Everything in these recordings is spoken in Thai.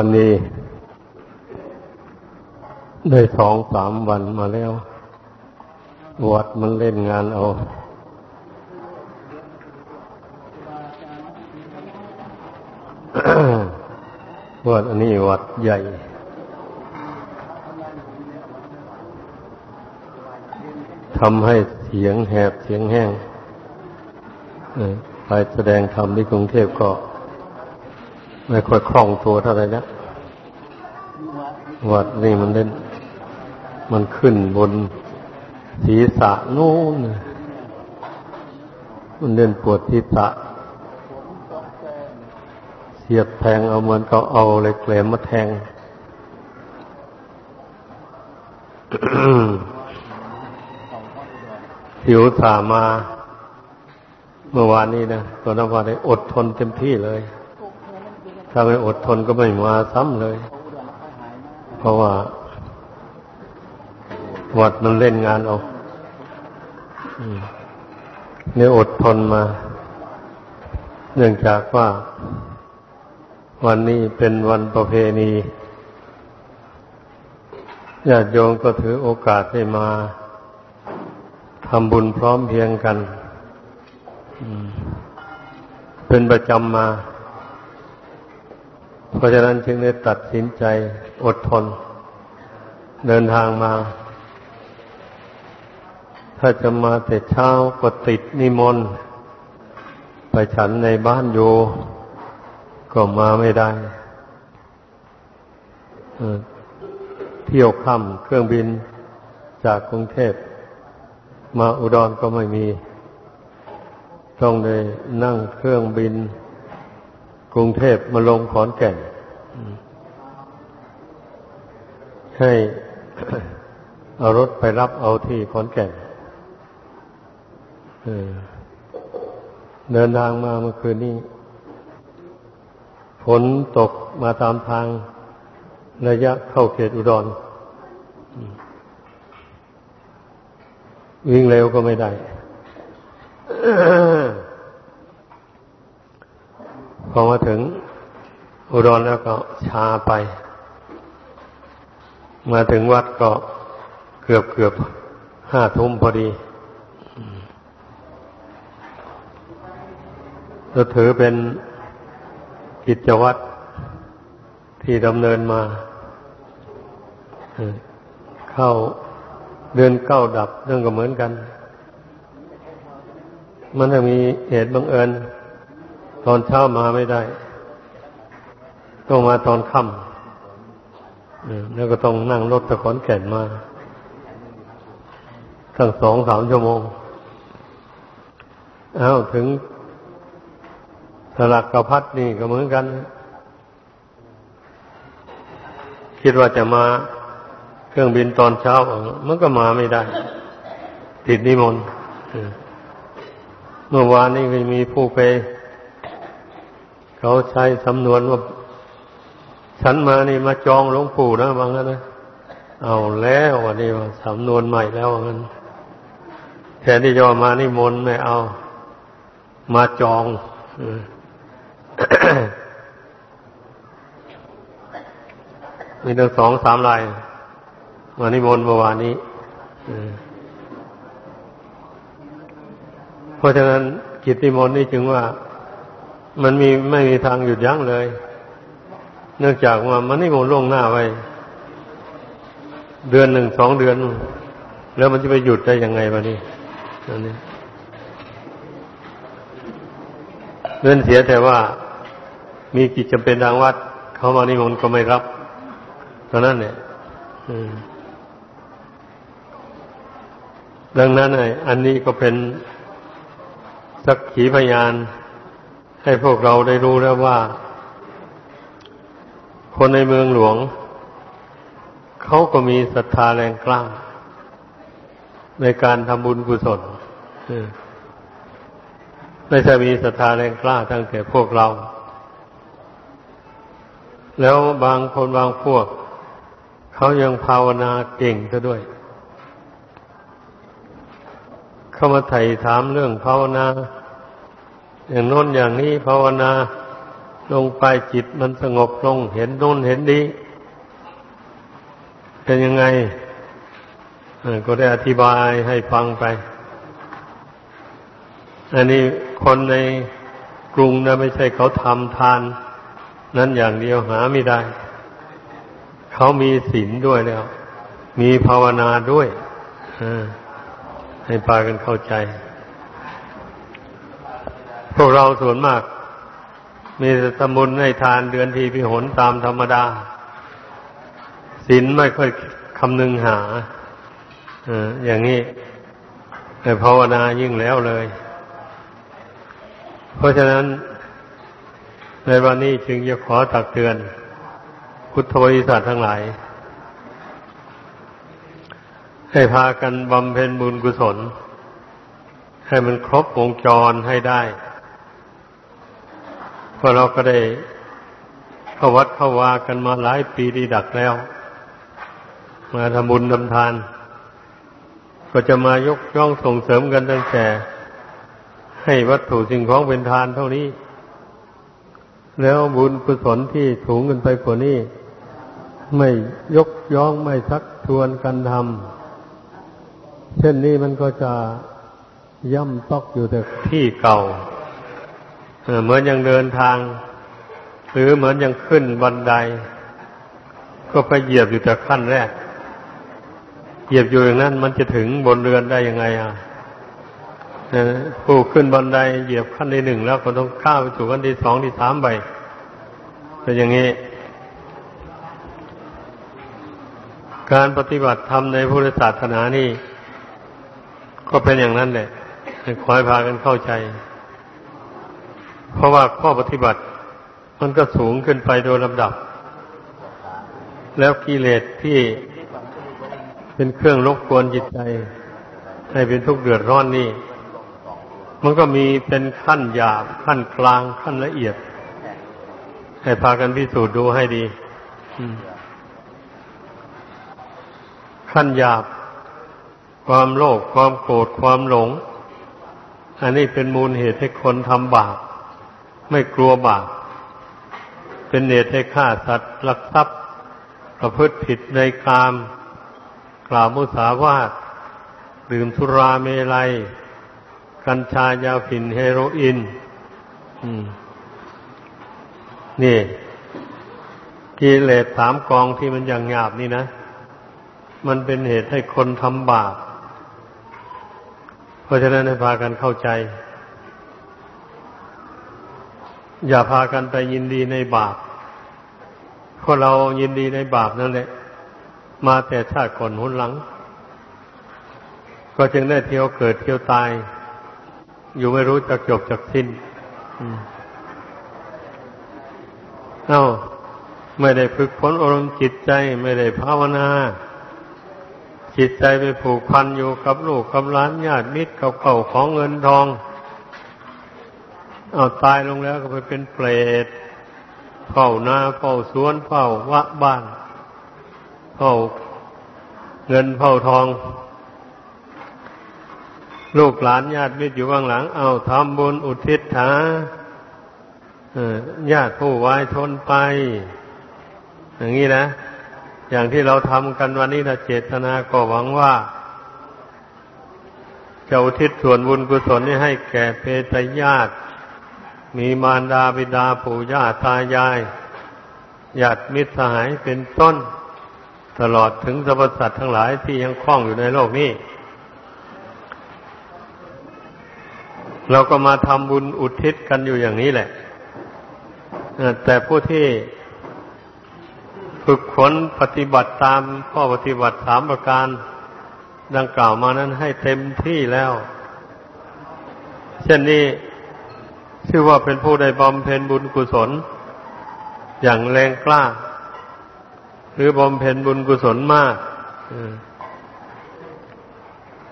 วันนี้ ได้สองสามวันมาแล้ว วัดมันเล่นงานเอา วัดอันนี้วัดใหญ่ ทำให้เสียงแหบเสียงแห้งไปแสดงธรรมที่กรุงเทพก็ ไม่ค่อยคล่องตัวเท่าไหร่นะวัดนี่มันเล่น มันขึ้นบนศีรษะนู่น มันเล่นปวดศีรษะ เสียบแทงเอาเหมือนเขาเอาเหล็กแหลมมาแทงผิวสามา เมื่อวานนี้นะตัวนภาได้อดทนเต็มที่เลย ถ้าไม่อดทนก็ไม่มาซ้ำเลย เพราะว่า วัดมันเล่นงานเอาเนี่ยอดทนมา เนื่องจากว่า วันนี้เป็นวันประเพณีญาติโยมก็ถือโอกาสได้มาทำบุญพร้อมเพียงกัน เป็นประจำมา เพราะฉะนั้นจึงได้ตัดสินใจอดทน เดินทางมา ถ้าจะมาแต่เช้าก็ติดนิมนต์ไปฉันในบ้านโยก็มาไม่ได้เที่ยวค่ำเครื่องบินจากกรุงเทพมาอุดรก็ไม่มี ต้องเลยนั่งเครื่องบิน รุงเทพมาลงขอนแก่น ให้เอารถไปรับเอาที่ขอนแก่นเดินทางมาเมื่อคืนนี้ฝนตกมาตามทางระยะเข้าเขตอุดร วิ่งเร็วก็ไม่ได้ อมาถึงอุดรแล้วก็ชาไป มาถึงวัดก็เกือบเกือบห้าทุ่มพอดีเราถือเป็นกิจวัตรที่ดำเนินมา เข้าเดือนเก้าดับเรื่องก็เหมือนกัน มันจะมีเหตุบังเอิญ ตอนเช้ามาไม่ได้ ต้องมาตอนค่ำแล้วก็ต้องนั่งรถตะขอนแก่นมาตั้งสองสามชั่วโมงเอาถึงสลักกระพัดนี่ก็เหมือนกัน คิดว่าจะมาเครื่องบินตอนเช้า มันก็มาไม่ได้ ติดนิมนต์เมื่อวานนี้มีผู้ไป เขาใช้สำนวนว่าฉันมานี่มาจองหลวงปู่นะบางนั้นนะเอาแล้ววันนี้สำนวนใหม่แล้วงั้นแทนที่จะมานี่มนไม่เอา มาจองมีตั้งสองสามลายมานิมนต์เมื่อวานนี้เพราะฉะนั้นกิจนิมนต์นี่จึงว่า มันมีไม่มีทางหยุดยั้งเลย เนื่องจากว่ามันนิมนต์ล่วงหน้าไว้ เดือนหนึ่งสองเดือน แล้วมันจะไปหยุดได้ยังไงวะนี่นั่นนี่เงินเสียแต่ว่ามีกิจจำเป็นทางวัด เขามานิมนต์ก็ไม่รับเท่านั้นเนี่ยดังนั้นไอ้อันนี้ก็เป็นสักขีพยาน ให้พวกเราได้รู้แล้วว่า คนในเมืองหลวง เขาก็มีศรัทธาแรงกล้าในการทำบุญกุศลไม่ใช่มีศรัทธาแรงกล้าทั้งแต่พวกเรา แล้วบางคนบางพวก เขายังภาวนาเก่งซะด้วย เข้ามาไถ่ถามเรื่องภาวนา อย่างโน้นอย่างนี้ภาวนาลงไปจิตมันสงบลงเห็นโน้นเห็นนี้ เป็นยังไงก็ได้อธิบายให้ฟังไป อันนี้คนในกรุงนะไม่ใช่เขาทำทาน นั้นอย่างเดียวหาไม่ได้ เขามีศีลด้วยแล้ว มีภาวนาด้วยให้พากันเข้าใจ พวกเราส่วนมาก มีแต่ตมุนให้ทานเดือนทีพิหนตามธรรมดาศีลไม่ค่อยคำนึงหาอย่างนี้แต่ภาวนายิ่งแล้วเลย เพราะฉะนั้น ในวันนี้จึงจะขอตักเตือน พุทธบริษัททั้งหลาย ให้พากันบำเพ็ญบุญกุศล ให้มันครบวงจรให้ได้ เพราะเราก็ได้เข้าวัดเข้าวากันมาหลายปีดีดักแล้ว มาทำบุญทำทาน ก็จะมายกย่องส่งเสริมกันตั้งแต่ ให้วัตถุสิ่งของเป็นทานเท่านี้ แล้วบุญกุศลที่ถูงกันไปกว่านี้ ไม่ยกย่องไม่ทักทวนกันทำเช่นนี้มันก็จะย่ำตอกอยู่แต่ที่เก่า เหมือนอยังเดินทาง หรือเหมือนอยังขึ้นบันได ก็ไปเหยียบอยู่แต่ขั้นแรก เหยียบอยู่อย่างนั้น มันจะถึงบนเรือนได้ยังไงอะผู้ขึ้นบันไดเหยียบขั้นที่หนึ่งแล้วก็ต้องข้าวไปสู่ขั้นที่สองที่สามไปเป็นอย่างนี้ การปฏิบัติธรรมในพุทธศาสนานี่ ก็เป็นอย่างนั้นแหละขอให้พากันเข้าใจ เพราะว่าข้อปฏิบัติ มันก็สูงขึ้นไปโดยลำดับ แล้วกิเลสที่เป็นเครื่องรบกวนจิตใจ ให้เป็นทุกข์เดือดร้อนนี่ มันก็มีเป็นขั้นหยาบขั้นกลางขั้นละเอียด ให้พากันพิสูจน์ดูให้ดีขั้นหยาบ ความโลภความโกรธความหลง อันนี้เป็นมูลเหตุให้คนทำบาป ไม่กลัวบาปเป็นเหตุให้ฆ่าสัตว์ลักทรัพย์ ประพฤติผิดในกาม กล่าวมุสาวาทดื่มสุราเมลัย กัญชายาฝิ่นเฮโรอีนนี่กิเลสสามกองที่มันย่างหยาบนี่นะ มันเป็นเหตุให้คนทำบาป เพราะฉะนั้นให้พากันเข้าใจ อย่าพากันไปยินดีในบาปเพราะเรายินดีในบาปนั่นแหละ มาแต่ชาติก่อนหุนหลัง ก็จึงได้เที่ยวเกิดเที่ยวตาย อยู่ไม่รู้จะจบจากสิ้นเอ้า ไม่ได้ฝึกฝนอารมณ์จิตใจ ไม่ได้ภาวนา จิตใจไปผูกพันอยู่กับลูกกับหลานญาติมิตรกับเก่าของเงินทอง เอาตายลงแล้วก็ไปเป็นเปรตเฝ้านาเฝ้าสวนเฝ้าวะบ้านเผ่าเงินเผ่าทอง ลูกหลานญาติมิตรอยู่ข้างหลัง เอาทำบุญอุทิศถาญาติผู้วายทนไป อย่างนี้นะ อย่างที่เราทำกันวันนี้นะเจตนาก็หวังว่าจะอุทิศส่วนบุญกุศลนี้ให้แก่เพตญาติ มีมารดาบิดาปู่ย่าตายายญาติมิตรสหายเป็นต้น ตลอดถึงสรรพสัตว์ทั้งหลายที่ยังคล้องอยู่ในโลกนี้ เราก็มาทำบุญอุทิศกันอยู่อย่างนี้แหละ แต่ผู้ที่ฝึกฝนปฏิบัติตามข้อปฏิบัติสามประการ ดังกล่าวมานั้นให้เต็มที่แล้ว เช่นนี้ ชื่อว่าเป็นผู้ได้บำเพ็ญบุญกุศล อย่างแรงกล้า หรือบำเพ็ญบุญกุศลมาก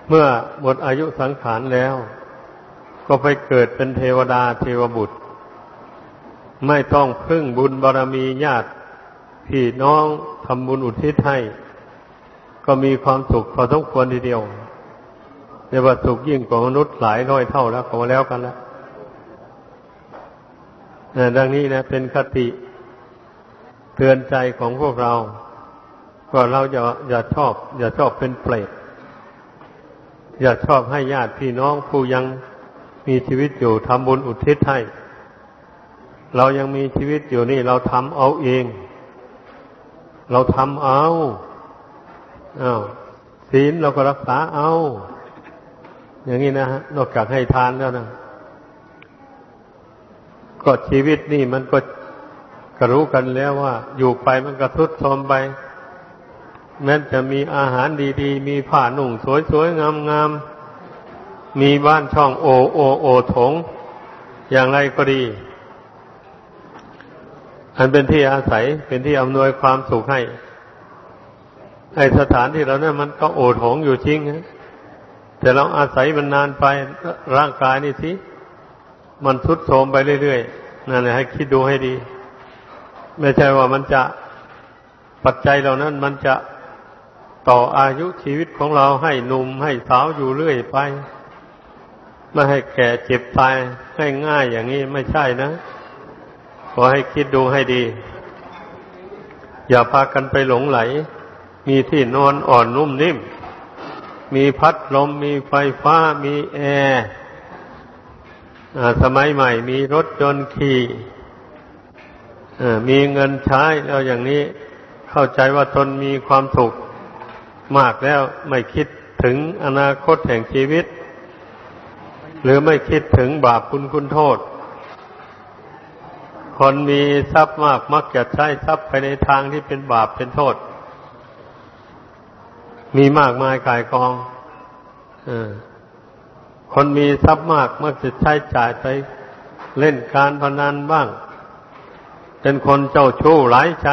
เมื่อหมดอายุสังขารแล้ว ก็ไปเกิดเป็นเทวดาเทวบุตร ไม่ต้องพึ่งบุญบารรมีญาติพี่น้องทำบุญอุทิศให้ก็มีความสุขพอสมควรทีเดียวเรียกว่าสุขยิ่งกว่ามนุษย์หลายร้อยเท่าแล้วก็แล้วกันแล้ว ดังนี้นะ เป็นคติเตือนใจของพวกเรา ก็เราอย่าอย่าชอบ อย่าชอบเป็นเปรตอย่าชอบให้ญาติพี่น้องผู้ยังมีชีวิตอยู่ทำบุญอุทิศให้ เรายังมีชีวิตอยู่นี่ เราทำเอาเอง เราทำเอาเอาศีลเราก็รักษาเอา อย่างนี้นะฮะนอกจากให้ทานแล้วนะ ก็ชีวิตนี่มันก็ก็รู้กันแล้วว่า อยู่ไปมันก็ทุดโทรมไปแม้จะมีอาหารดีๆ มีผ้าหนุ่งสวยๆ งามๆ มีบ้านช่องโอโอโอถง อย่างไรก็ดี อันเป็นที่อาศัยเป็นที่อำนวยความสุขให้ไอสถานที่เราเนี่ยมันก็โอถงอยู่จริงนะแต่เราอาศัยมันนานไปร่างกายนี่สิ มันทุดโทรมไปเรื่อยๆนั่นแหละให้คิดดูให้ดี ไม่ใช่ว่ามันจะปัจจัยเหล่านั้น มันจะต่ออายุชีวิตของเราให้หนุ่มให้สาวอยู่เรื่อยไปไม่ให้แก่เจ็บตายให้ง่ายอย่างนี้ไม่ใช่นะ ขอให้คิดดูให้ดี อย่าพากันไปหลงไหล มีที่นอนอ่อนนุ่มนิ่ม มีพัดลมมีไฟฟ้ามีแอร์ สมัยใหม่มีรถยนต์ขี่มีเงินใช้แล้วอย่างนี้เข้าใจว่าตนมีความสุขมากแล้วไม่คิดถึงอนาคตแห่งชีวิต หรือไม่คิดถึงบาปคุณคุณโทษ คนมีทรัพย์มากมักจะใช้ทรัพย์ไปในทางที่เป็นบาปเป็นโทษ มีมากมายกายกองอ คนมีทรัพย์มากมักจะใช้จ่ายไปเล่นการพนันบ้าง เป็นคนเจ้าชู้หลายใจ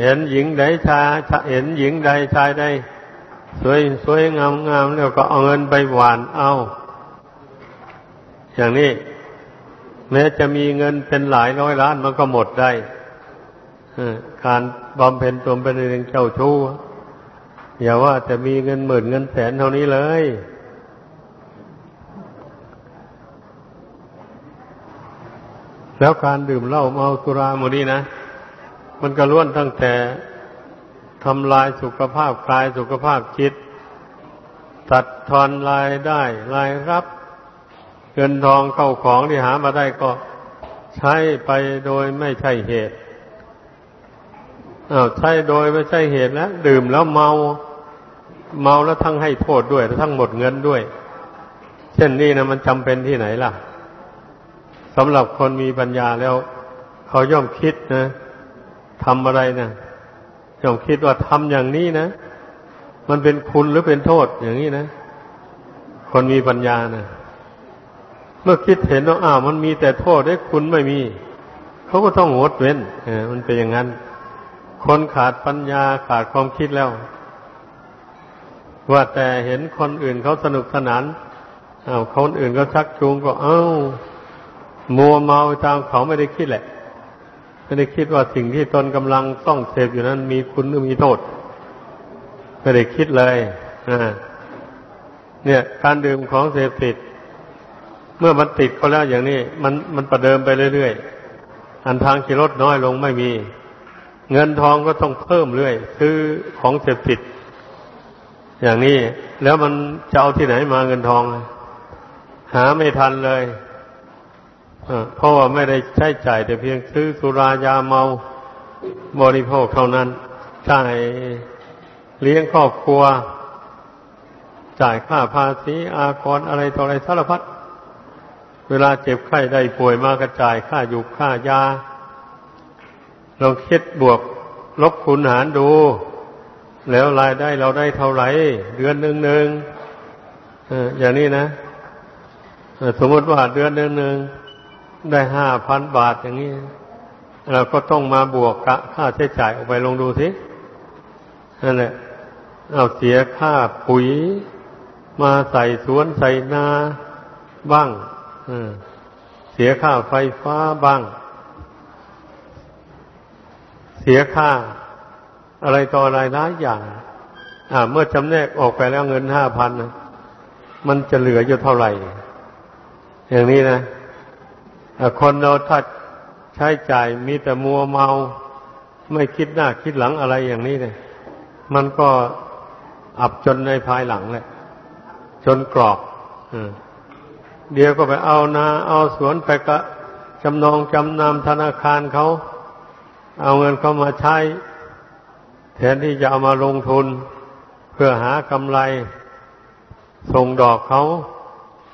เห็นหญิงใดชายเห็นหญิงใดชายใดสวยสวยงามงามแล้วก็เอาเงินไปหวานเอา อย่างนี้ แม้จะมีเงินเป็นหลายร้อยล้านมันก็หมดได้การบำเพ็ญตนเป็นเรื่องเจ้าชู้อย่าว่าจะมีเงินหมื่นเงินแสนเท่านี้เลย แล้วการดื่มเหล้าเมาสุราหมดนี้นะ มันก็ล้วนตั้งแต่ทำลายสุขภาพกายสุขภาพจิต ตัดทอนรายได้รายรับเงินทองเข้าของที่หามาได้ก็ใช้ไปโดยไม่ใช่เหตุอ้าวใช้โดยไม่ใช่เหตุแล้วดื่มแล้วเมาเมาแล้วทั้งให้โทษด้วย ทั้งหมดเงินด้วย เช่นนี้นะมันจำเป็นที่ไหนล่ะ สำหรับคนมีปัญญาแล้ว เขาย่อมคิดนะทำอะไรนะย่อมคิดว่าทำอย่างนี้นะ มันเป็นคุณหรือเป็นโทษอย่างนี้นะ คนมีปัญญานะเมื่อคิดเห็นว่าอ้าวมันมีแต่โทษได้คุณไม่มี เขาก็ต้องงดเว้นเออมันเป็นอย่างนั้น คนขาดปัญญาขาดความคิดแล้ว ว่าแต่เห็นคนอื่นเขาสนุกสนานอ้าวคนอื่นก็ชักจูงก็ เอ้า มัวเมาตามเขาไม่ได้คิดแหละ ไม่ได้คิดว่าสิ่งที่ตนกำลังต้องเสพอยู่นั้นมีคุณหรือมีโทษ ไม่ได้คิดเลยเนี่ย การดื่มของเสพติด เมื่อมันติดเขาแล้วอย่างนี้ มันมันประเดิมไปเรื่อยๆ อันทางขี่ลดน้อยลงไม่มี เงินทองก็ต้องเพิ่มเรื่อยซื้อของเสพติด อย่างนี้ แล้วมันจะเอาที่ไหนมาเงินทอง หาไม่ทันเลย เพราะว่าไม่ได้ใช้จ่ายแต่เพียงซื้อสุรายาเมาบริโภคเท่านั้นจ่ายเลี้ยงครอบครัว จ่ายค่าภาษีอากรอะไรต่ออะไรสารพัดเวลาเจ็บไข้ได้ป่วยมากระจายค่าอยู่ค่ายาลองคิดบวกลบคูณหารดู แล้วรายได้เราได้เท่าไหร่ เดือนหนึ่งหนึ่งอย่างนี้นะ สมมติว่าเดือนหนึ่งหนึ่ง ได้ห้าพันบาทอย่างนี้ เราก็ต้องมาบวกค่าใช้จ่ายออกไปลงดูสินั่นแหละเอาเสียค่าปุ๋ย มาใส่สวนใส่นาบ้างเสียค่าไฟฟ้าบ้าง เสียค่าอะไรต่ออะไรหลายอย่างเมื่อจำแนกออกไปแล้วเงินห้าพันมันจะเหลืออยู่เท่าไหร่ อย่างนี้นะ คนเราถ้าใช้จ่ายมีแต่มัวเมา ไม่คิดหน้าคิดหลังอะไรอย่างนี้เนี่ยมันก็อับจนในภายหลังแหละ จนกรอบเดี๋ยวก็ไปเอานาเอาสวนไปกะจำนองจำนำธนาคารเขา เอาเงินเขามาใช้ แทนที่จะเอามาลงทุน เพื่อหากำไร ส่งดอกเขา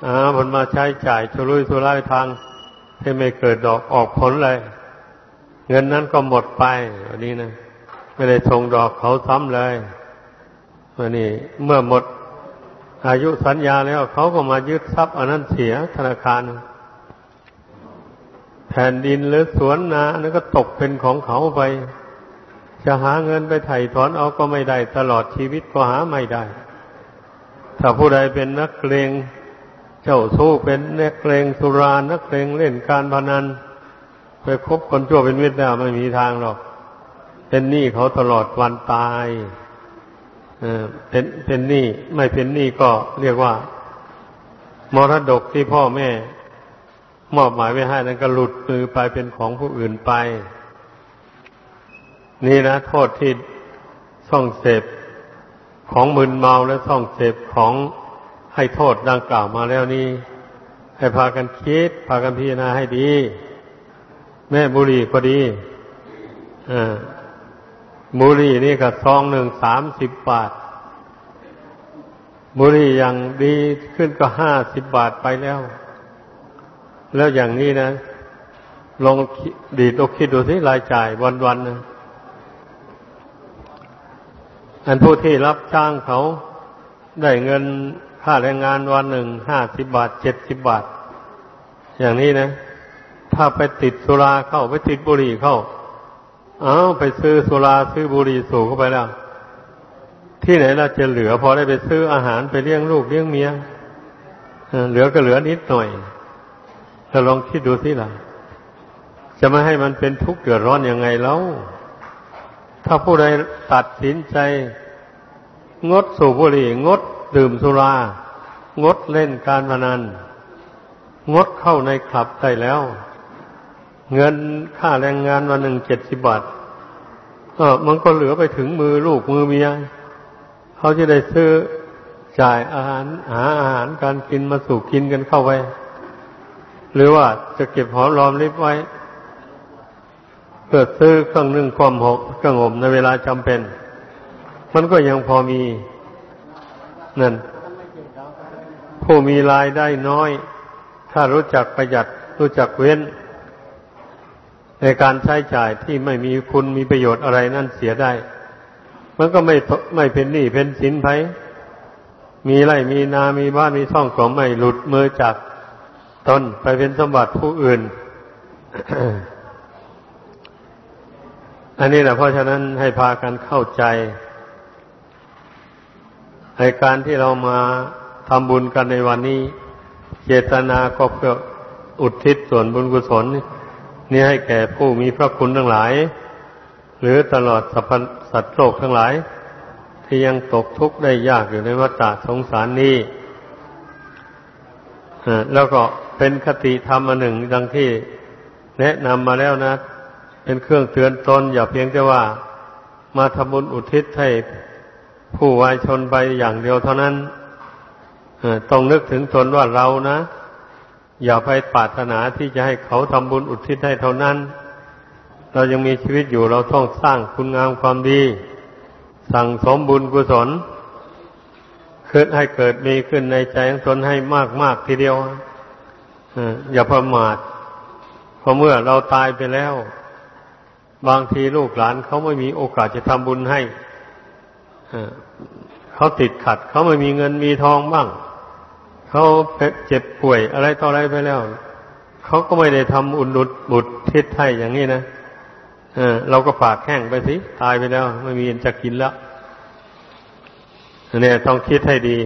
อ่าผลมาใช้จ่ายชุรุยชุรายทาง ที่ไม่เกิดดอกออกผลเลย เงินนั้นก็หมดไปวันนี้นะไม่ได้ส่งดอกเขาซ้ำเลยวันนี้เมื่อหมดอายุสัญญาแล้วเขาก็มายึดทรัพย์อันนั้นเสียธนาคาร แผ่นดินหรือสวนนานั้นก็ตกเป็นของเขาไป จะหาเงินไปไถ่ถอนเอาก็ไม่ได้ ตลอดชีวิตก็หาไม่ได้ ถ้าผู้ใดเป็นนักเลง เจ้าสู้เป็นนักเลงสุรานักเลงเล่นการพนัน ไปคบคนชั่วเป็นมิตรแล้วไม่มีทางหรอก เป็นหนี้เขาตลอดวันตายเป็นเป็นหนี้ไม่เป็นหนี้ก็เรียกว่า มรดกที่พ่อแม่ มอบหมายไว้ให้นั้นก็หลุดมือไปเป็นของผู้อื่นไป นี่นะ โทษที่ส่องเสพของมึนเมาและส่องเสพของ ให้โทษดังกล่าวมาแล้วนี่ให้พากันคิด พากันพิจารณาให้ดี แม่บุรีก็ดีอบุรีนี่ก็ซองหนึ่งสามสิบบาท บุรีอย่างดีขึ้นก็ห้าสิบบาทไปแล้ว แล้วอย่างนี้นะ ลองดีตกคิดดูสิรายจ่ายวันวันนะอันผู้ที่รับจ้างเขาได้เงิน ค่าแรงงานวันหนึ่งห้าสิบบาทเจ็ดสิบบาท อย่างนี้นะ ถ้าไปติดสุราเข้าไปติดบุหรี่เข้า เอาไปซื้อสุราซื้อบุหรี่สูบเข้าไปแล้ว ที่ไหนเราจะเหลือพอได้ไปซื้ออาหารไปเลี้ยงลูกเลี้ยงเมียเหลือก็เหลือนิดหน่อยเราลองคิดดูสิล่ะ จะไม่ให้มันเป็นทุกข์เดือดร้อนยังไงแล้ว ถ้าผู้ใดตัดสินใจ งดสูบบุหรี่งด ดื่มสุรางดเล่นการพนัน งดเข้าในคลับได้แล้ว เงินค่าแรงงานวันหนึ่งเจ็ดสิบบาทเออมันก็เหลือไปถึงมือลูกมือเมียเขาจะได้ซื้อจ่ายอาหารหาอาหารการกินมาสู่กินกันเข้าไป หรือว่าจะเก็บหอมรอมริบไว้เพื่อซื้อเครื่องนึ่งความหกเครื่องอบในเวลาจำเป็น มันก็ยังพอมี นั่น ผู้มีรายได้น้อย ถ้ารู้จักประหยัดรู้จักเว้น ในการใช้จ่ายที่ไม่มีคุณมีประโยชน์อะไรนั่นเสียได้ มันก็ไม่ไม่เป็นหนี้เป็นสินไผมีไรมีนา มีบ้าน มีช่องก็ไม่หลุดมือจากตนไปเป็นสมบัติผู้อื่น อันนี้แหละเพราะฉะนั้นให้พากันเข้าใจ ในการที่เรามาทำบุญกันในวันนี้ เจตนาก็เพื่ออุทิศส่วนบุญกุศลนี่ให้แก่ผู้มีพระคุณทั้งหลาย หรือตลอดสรรพสัตว์โลกทั้งหลาย ที่ยังตกทุกข์ได้ยากอยู่ในวัฏสงสารนี้แล้วก็เป็นคติธรรมอันหนึ่งดังที่แนะนำมาแล้วนะ เป็นเครื่องเตือนตนอย่าเพียงแต่ว่ามาทำบุญอุทิศให้ ผู้วายชนไปอย่างเดียวเท่านั้นต้องนึกถึงตนว่าเรานะ อย่าไปปรารถนาที่จะให้เขาทำบุญอุทิศให้เท่านั้น เรายังมีชีวิตอยู่เราต้องสร้างคุณงามความดี สั่งสมบุญกุศลขึ้นให้เกิดมีขึ้นในใจของตนให้มากมากทีเดียวอย่าประมาทเพราะเมื่อเราตายไปแล้ว บางทีลูกหลานเขาไม่มีโอกาสจะทำบุญให้ เขาติดขัด เขาไม่มีเงินมีทองบ้าง เขาเจ็บป่วยอะไรต่ออะไรไปแล้ว เขาก็ไม่ได้ทำอุ่นดุดบุตรทิศให้อย่างนี้นะเออเราก็ฝากแห้งไปสิ ตายไปแล้ว ไม่มีจะกินแล้วเนี่ยต้องคิดให้ดี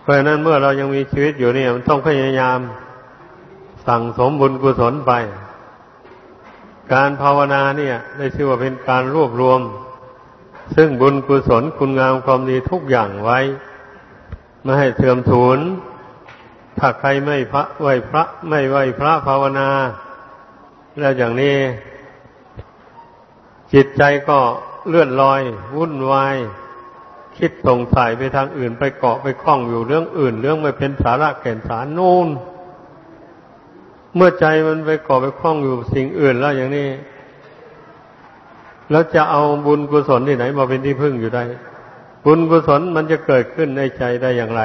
เพราะฉะนั้นเมื่อเรายังมีชีวิตอยู่เนี่ยมันต้องพยายามสั่งสมบุญกุศลไป การภาวนาเนี่ย ได้ชื่อว่าเป็นการรวบรวม ซึ่งบุญกุศลคุณงามความดีทุกอย่างไว้ ไม่ให้เสื่อมสูญถ้าใครไม่พระไหวพระ ไม่ไหวพระภาวนา แล้วอย่างนี้ จิตใจก็เลื่อนลอย วุ่นวาย คิดสงสัยไปทางอื่นไปเกาะไปคล้องอยู่เรื่องอื่น เรื่องไม่เป็นสาระแก่นสารนู่น เมื่อใจมันไปเกาะไปคล้องอยู่สิ่งอื่นแล้วอย่างนี้ แล้วจะเอาบุญกุศลที่ไหนมาเป็นที่พึ่งอยู่ได้ บุญกุศลมันจะเกิดขึ้นในใจได้อย่างไร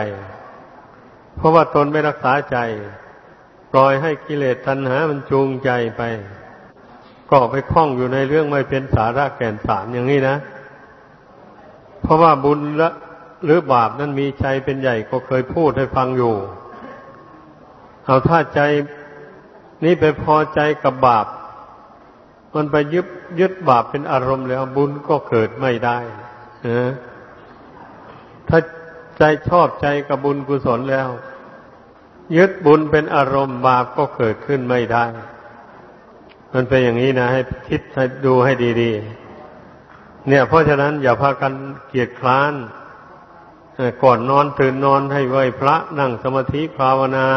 เพราะว่าตนไม่รักษาใจ ปล่อยให้กิเลสตัณหา มันจูงใจไป ก็ไปคล้องอยู่ในเรื่องไม่เป็นสาระแก่นสารอย่างนี้นะ เพราะว่าบุญละหรือบาปนั้นมีใจเป็นใหญ่ก็เคยพูดให้ฟังอยู่ เอาถ้าใจนี้ไปพอใจกับบาป มันไปยึดยึดบาปเป็นอารมณ์แล้วบุญก็เกิดไม่ได้นะถ้าใจชอบใจกับบุญกุศลแล้ว ยึดบุญเป็นอารมณ์บาปก็เกิดขึ้นไม่ได้ มันเป็นอย่างนี้นะ ให้คิดให้ดูให้ดี ๆ เนี่ย เพราะฉะนั้นอย่าพากันเกียดคร้านก่อนนอนตื่นนอนให้ไหวพระนั่งสมาธิภาวนา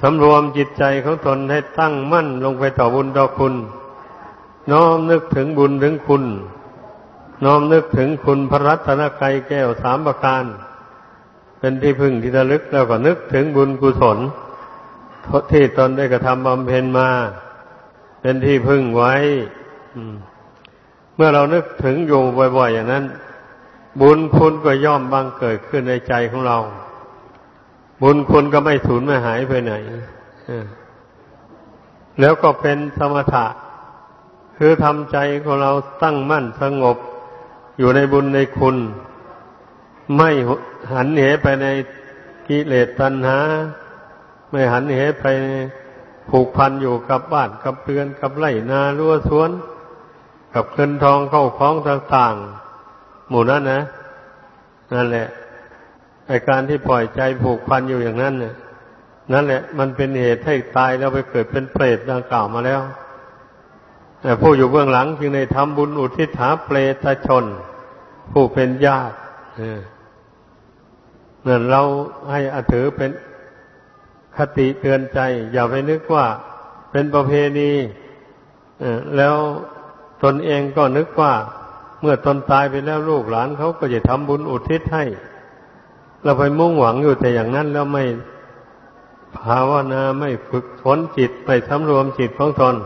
สำรวมจิตใจของตนให้ตั้งมั่นลงไปต่อบุญต่อคุณ น้อมนึกถึงบุญถึงคุณ น้อมนึกถึงคุณพระรัตนกรัยแก้วสามประการ เป็นที่พึ่งที่ระลึกแล้วก็นึกถึงบุญกุศลที่ตนได้กระทำบำเพ็ญมา เป็นที่พึ่งไว้เมื่อเรานึกถึงอยู่บ่อย ๆ อย่างนั้น บุญคุณก็ย่อมบังเกิดขึ้นในใจของเรา บุญคุณก็ไม่สูญไม่หายไปไหนแล้วก็เป็นสมถะ คือทำใจของเราตั้งมั่นสงบ อยู่ในบุญในคุณ ไม่หันเหไปในกิเลสตัณหา ไม่หันเหไปผูกพันอยู่กับบ้านกับเรือนกับไร่นารั้วสวน กับเงินทองเข้าของต่างๆหมู่นั้นนะนั่นแหละ ไอการที่ปล่อยใจผูกพันอยู่อย่างนั้นเนี่ยนั่นแหละ มันเป็นเหตุให้ตายแล้วไปเกิดเป็นเปรตดังกล่าวมาแล้วแต่ผู้อยู่เบื้องหลังจึงได้ทำบุญอุทิศหาเปรตชน ผู้เป็นญาตินั่นเราให้อถือเป็นคติเตือนใจ อย่าไปนึกว่าเป็นประเพณีแล้วตนเองก็นึกว่า เมื่อตนตายไปแล้วลูกหลานเขาก็จะทำบุญอุทิศให้ เราไปมุ่งหวังอยู่แต่อย่างนั้นแล้วไม่ภาวนาไม่ฝึกฝนจิตไม่สำรวมจิตของตน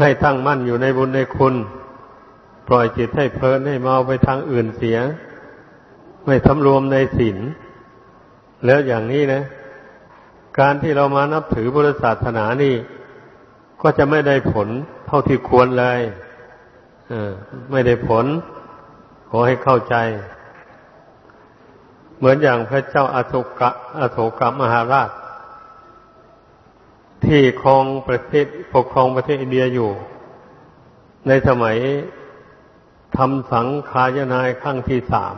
ให้ตั้งมั่นอยู่ในบุญในคุณ ปล่อยจิตให้เพลินให้เมาไปทางอื่นเสีย ไม่สำรวมในศีลแล้วอย่างนี้นะ การที่เรามานับถือพุทธศาสนานี่ ก็จะไม่ได้ผลเท่าที่ควรเลยไม่ได้ผล ขอให้เข้าใจ เหมือนอย่างพระเจ้าอาโศกะอโศกมหาราช ที่ครองประเทศปกครองประเทศอินเดียอยู่ ในสมัยทำสังขายนายขั้งที่สาม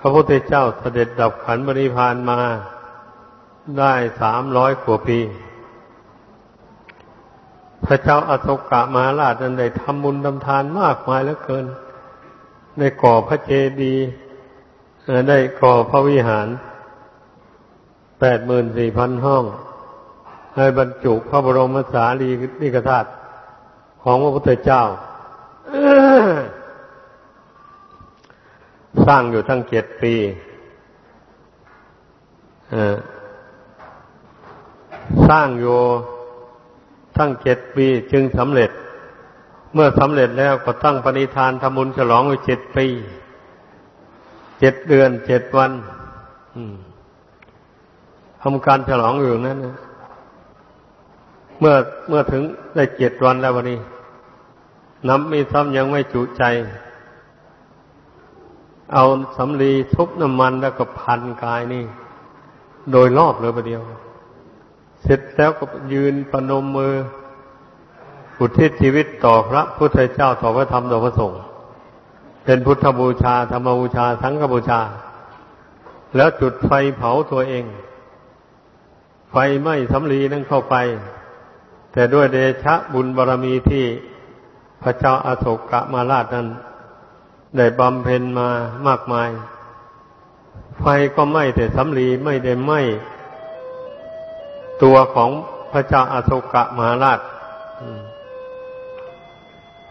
พระพุทธเจ้าเสด็จดับขันบริพานมาได้สามร้อยกว่าปี พระเจ้าอโศกะมหาราชนั้นได้ทำบุญทำทานมากมายเหลือเกินได้ก่อพระเจดีย์ ได้ก่อพระวิหารแปดหมื่นสี่พันห้อง ให้บรรจุพระบรมสารีริกธาตุของพระพุทธเจ้า สร้างอยู่ทั้งเจ็ดปีสร้างอยู่ทั้งเจ็ดปีจึงสำเร็จ เมื่อสำเร็จแล้วก็ตั้งปณิธานทำบุญฉลองอยู่เจ็ดปี เจ็ดเดือนเจ็ดวันทำการฉลองอยู่นั้นนะเมื่อเมื่อถึงได้เจ็ดวันแล้ววันนี้ น้ำมีซ้ำยังไม่จุใจ เอาสำลีทุบน้ำมันแล้วก็พันกายนี่ โดยรอบเลยประเดียว เสร็จแล้วก็ยืนประนมมืออุทิศชีวิตต่อพระพุทธเจ้าต่อพระธรรมต่อพระสงฆ์ เป็นพุทธบูชาธรรมบูชา สังฆบูชา แล้วจุดไฟเผาตัวเอง ไฟไหม้สำลีนั่นเข้าไป แต่ด้วยเดชะบุญบารรมีที่พระเจ้าอาโศกะมาราชนั้น ได้บำเพ็ญมามากมาย ไฟก็ไหม้แต่สำลีไม่ได้ไหม้ตัวของพระเจ้าอาโศกะมาราช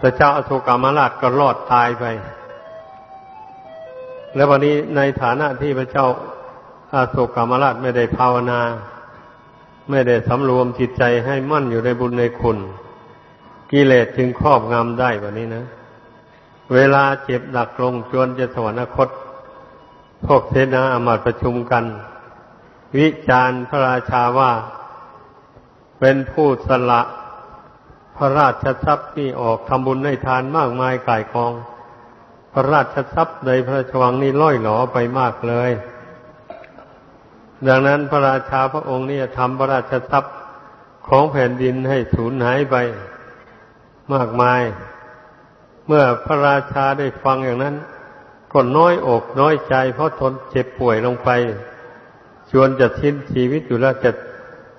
พระเจ้าอาโศกะมาราชก็รอดตายไป แล้ววันนี้ในฐานะที่พระเจ้าอาโศกมหาราชไม่ได้ภาวนา ไม่ได้สำรวมจิตใจให้มั่นอยู่ในบุญในคุณ กิเลสจึงครอบงำได้แบบนี้นะ เวลาเจ็บหนักลงจวนจะสวรรคต พวกเสนาอามาตประชุมกัน วิจารณ์พระราชาว่าเป็นผู้สละพระราชทรัพย์นี่ออกทำบุญให้ทานมากมายกายกอง พระราชทรัพย์ในพระราชวังนี่ล่อยหลอไปมากเลย ดังนั้นพระราชาพระองค์นี่ทำพระราชทรัพย์ของแผ่นดินให้สูญหายไปมากมาย เมื่อพระราชาได้ฟังอย่างนั้นก็น้อยอกน้อยใจเพราะทนเจ็บป่วยลงไป ชวนจะทิ้นชีวิตอยู่แล้วจะ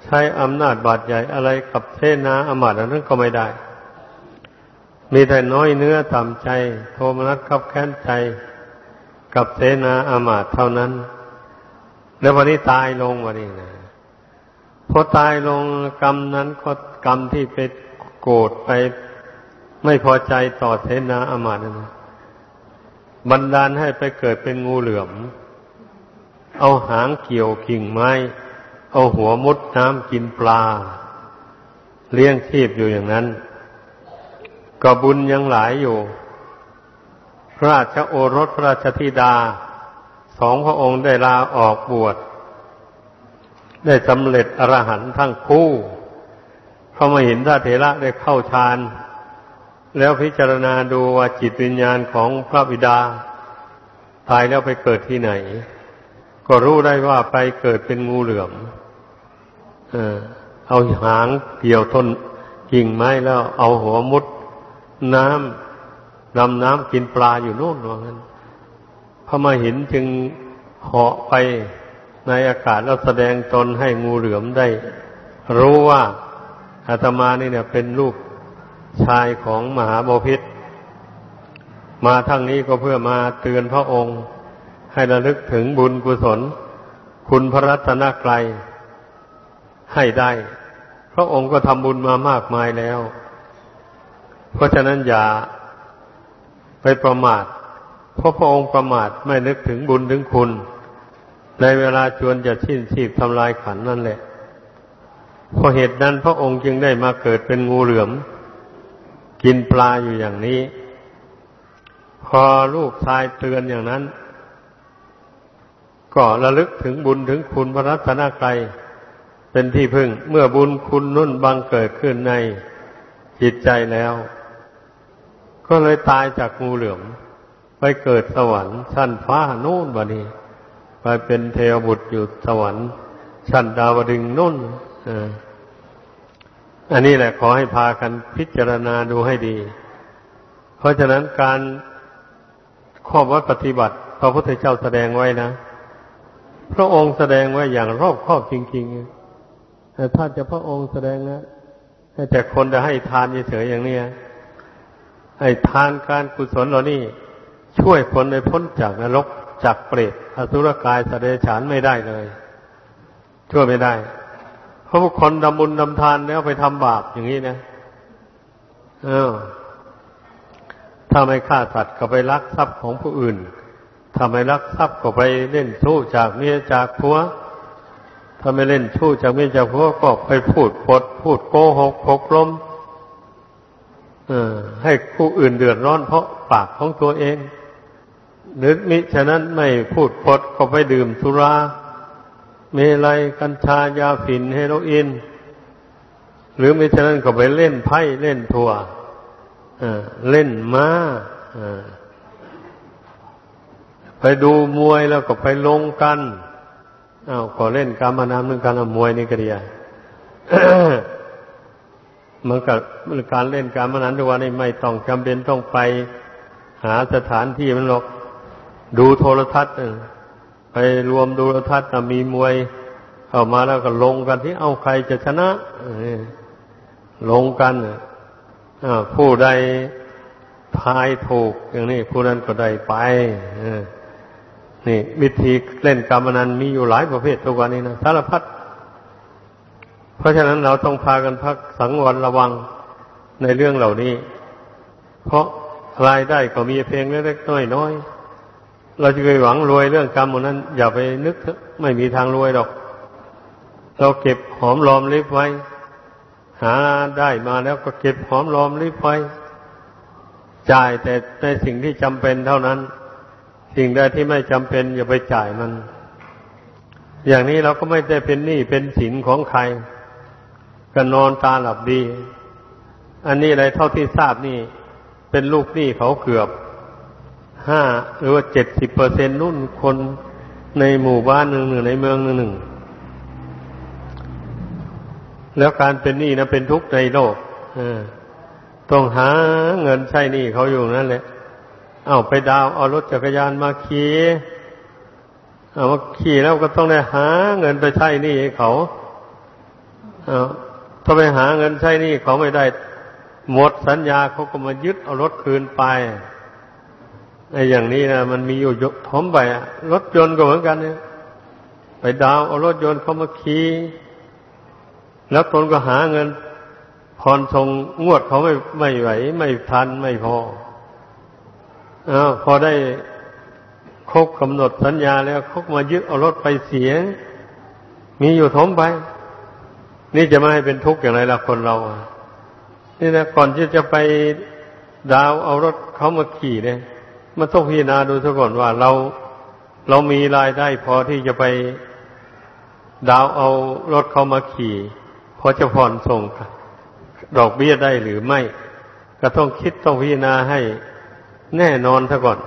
ใช้อำนาจบาดใหญ่อะไรกับเสนาอมาตย์นั้นก็ไม่ได้ มีแต่น้อยเนื้อต่ำใจ โทมนัสขับแค้นใจ กับเสนาอามาต์เท่านั้น แล้ววันนี้ตายลงวันนี้นะพอตายลงกรรมนั้นก็กรรมที่ไปโกรธไป ไม่พอใจต่อเสนาอามาต์นั้นบันดาลให้ไปเกิดเป็นงูเหลือม เอาหางเกี่ยวกิ่งไม้ เอาหัวมุดน้ำกินปลา เลี้ยงชีพอยู่อย่างนั้น ก็บุญยังหลายอยู่ พระราชโอรสพระราชธิดา สองพระองค์ได้ลาออกบวชได้สำเร็จอรหันต์ทั้งคู่เขามาเห็นพระเถระได้เข้าฌานแล้วพิจารณาดูว่าจิตวิญญาณของพระบิดา ตายแล้วไปเกิดที่ไหน ก็รู้ได้ว่าไปเกิดเป็นงูเหลือมเอาหางเกี่ยวต้นกิ่งไม้แล้วเอาหัวมุด น้ำดำน้ำกินปลาอยู่โน่นว่างั้นพระมาหินจึงเหาะไปในอากาศแล้วแสดงตนให้งูเหลือมได้ รู้ว่าอาตมานี่เนี่ยเป็นลูกชายของมหาโมพิษมาทั้งนี้ก็เพื่อมาเตือนพระองค์ ให้ระลึกถึงบุญกุศล คุณพระรัตนกรัยให้ได้ พระองค์ก็ทำบุญมามากมายแล้ว เพราะฉะนั้นอย่าไปประมาท เพราะพระองค์ประมาทไม่นึกถึงบุญถึงคุณ ในเวลาชวนจะชิ้นชีพทำลายขันนั่นแหละเพราะเหตุนั้นพระองค์จึงได้มาเกิดเป็นงูเหลือม กินปลาอยู่อย่างนี้ พอลูกชายเตือนอย่างนั้น ก็ระลึกถึงบุญถึงคุณพระรัตนกรัยเป็นที่พึ่ง เมื่อบุญคุณนุ่นบังเกิดขึ้นในจิตใจแล้ว ก็เลยตายจากงูเหลือมไปเกิดสวรรค์ชั้นฟ้านู่นบานี้ไปเป็นเทวบุตรอยู่สวรรค์ชั้นดาวดึงนุ่นอันนี้แหละขอให้พากันพิจารณาดูให้ดี เพราะฉะนั้นการข้อวัดปฏิบัติ พระพุทธเจ้าแสดงไว้นะ พระองค์แสดงไว้อย่างรอบครอบจริงๆแต่ถ้าจะพระองค์แสดงนะแต่คนจะให้ทานเฉยๆอย่างนี้ ไอ้ทานการกุศลเหล่านี้ช่วยคนในพ้นจากนรกจากเปรตอสุรกายสเดฉานไม่ได้เลย ช่วยไม่ได้ เพราะคนดำบุญดำทานแล้วไปทำบาปอย่างนี้นะเออถ้าไม่ฆ่าสัตว์ก็ไปลักทรัพย์ของผู้อื่นถ้าไม่ลักทรัพย์ก็ไปเล่นทู้จากเมียจากผัวถ้าไม่เล่นชู้จากเมียจากผัวก็ไปพูดปดพูดโกหกพกลม ให้ผู้อื่นเดือดร้อนเพราะปากของตัวเองหรือมิฉะนั้นไม่พูดปดก็ไปดื่มสุรา เมลัยกัญชายาฝิ่นเฮโรอีนหรือไม่ฉะนั้นก็ไปเล่นไพ่เล่นทัวเล่นม้าไปดูมวยแล้วก็ไปลงกันอ้าวขอเล่นการมานามเรื่องการมวยนี่ก็ดี มันกับการเล่นการมนันทุกวันนี้ไม่ต้องจำเป็นต้องไปหาสถานที่มันหรอกดูโทรทัศน์ไปรวมดูโทรทัศน์มีมวยเข้ามาแล้วก็ลงกันที่เอาใครจะชนะลงกันผู้ใดทายถูกอย่างนี้ผู้นั้นก็ได้ไปนี่วิธีเล่นกรรมนันมีอยู่หลายประเภททุกวันนี้นะสารพัด ราะฉะนั้นเราต้องพากันพักสังวรระวังในเรื่องเหล่านี้ เพราะรายได้ก็มีเพียงเล็กๆน้อยๆเราจะไปหวังรวยเรื่องกรรมนั้น อย่าไปนึกไม่มีทางรวยหรอก เราเก็บหอมรอมริบไว้ หาได้มาแล้วก็เก็บหอมรอมริบไว้จ่ายแต่ในสิ่งที่จำเป็นเท่านั้น สิ่งใดที่ไม่จำเป็นอย่าไปจ่ายมัน อย่างนี้เราก็ไม่ได้เป็นหนี้เป็นสินของใคร ก็นอนตาหลับดี อันนี้อะไรเท่าที่ทราบนี่ เป็นลูกหนี้เขาเกือบห้าหรือว่าเจ็ดสิบเปอร์เซ็นนุ่นคนในหมู่บ้านหนึ่งหนึ่งในเมืองหนึ่งหนึ่งแล้วการเป็นหนี้นะเป็นทุกข์ในโลกต้องหาเงินใช้หนี้เขาอยู่นั่นแหละ เอาไปดาวเอารถจักรยานมาขี่เอามาขี่แล้วก็ต้องได้หาเงินไปใช้หนี้ให้เขาเอา ถ้าไปหาเงินใช้นี้เขาไม่ได้หมดสัญญาเขาก็มายึดเอารถคืนไปไอ้อย่างนี้นะมันมีอยู่ยกทอมไปอะรถยนต์ก็เหมือนกันเนี่ยไปดาวเอารถยนต์เขามาขี่แล้วตนก็หาเงินผ่อนส่งงวดเขาไม่ไม่ไหว ไม่ทันไม่พออ้าวพอได้ครบกำหนดสัญญาแล้วเขามายึดเอารถไปเสีย มีอยู่ทมไป นี่จะไม่ให้เป็นทุกข์อย่างไรล่ะคนเรานี่นะก่อนที่จะไปดาวเอารถเขามาขี่เนี่ยมันต้องพิจารณาดูซะก่อนว่าเราเรามีรายได้พอที่จะไปดาวเอารถเขามาขี่พอจะผ่อนส่งดอกเบี้ยได้หรือไม่ ก็ต้องคิดต้องพิจารณาให้แน่นอนซะก่อน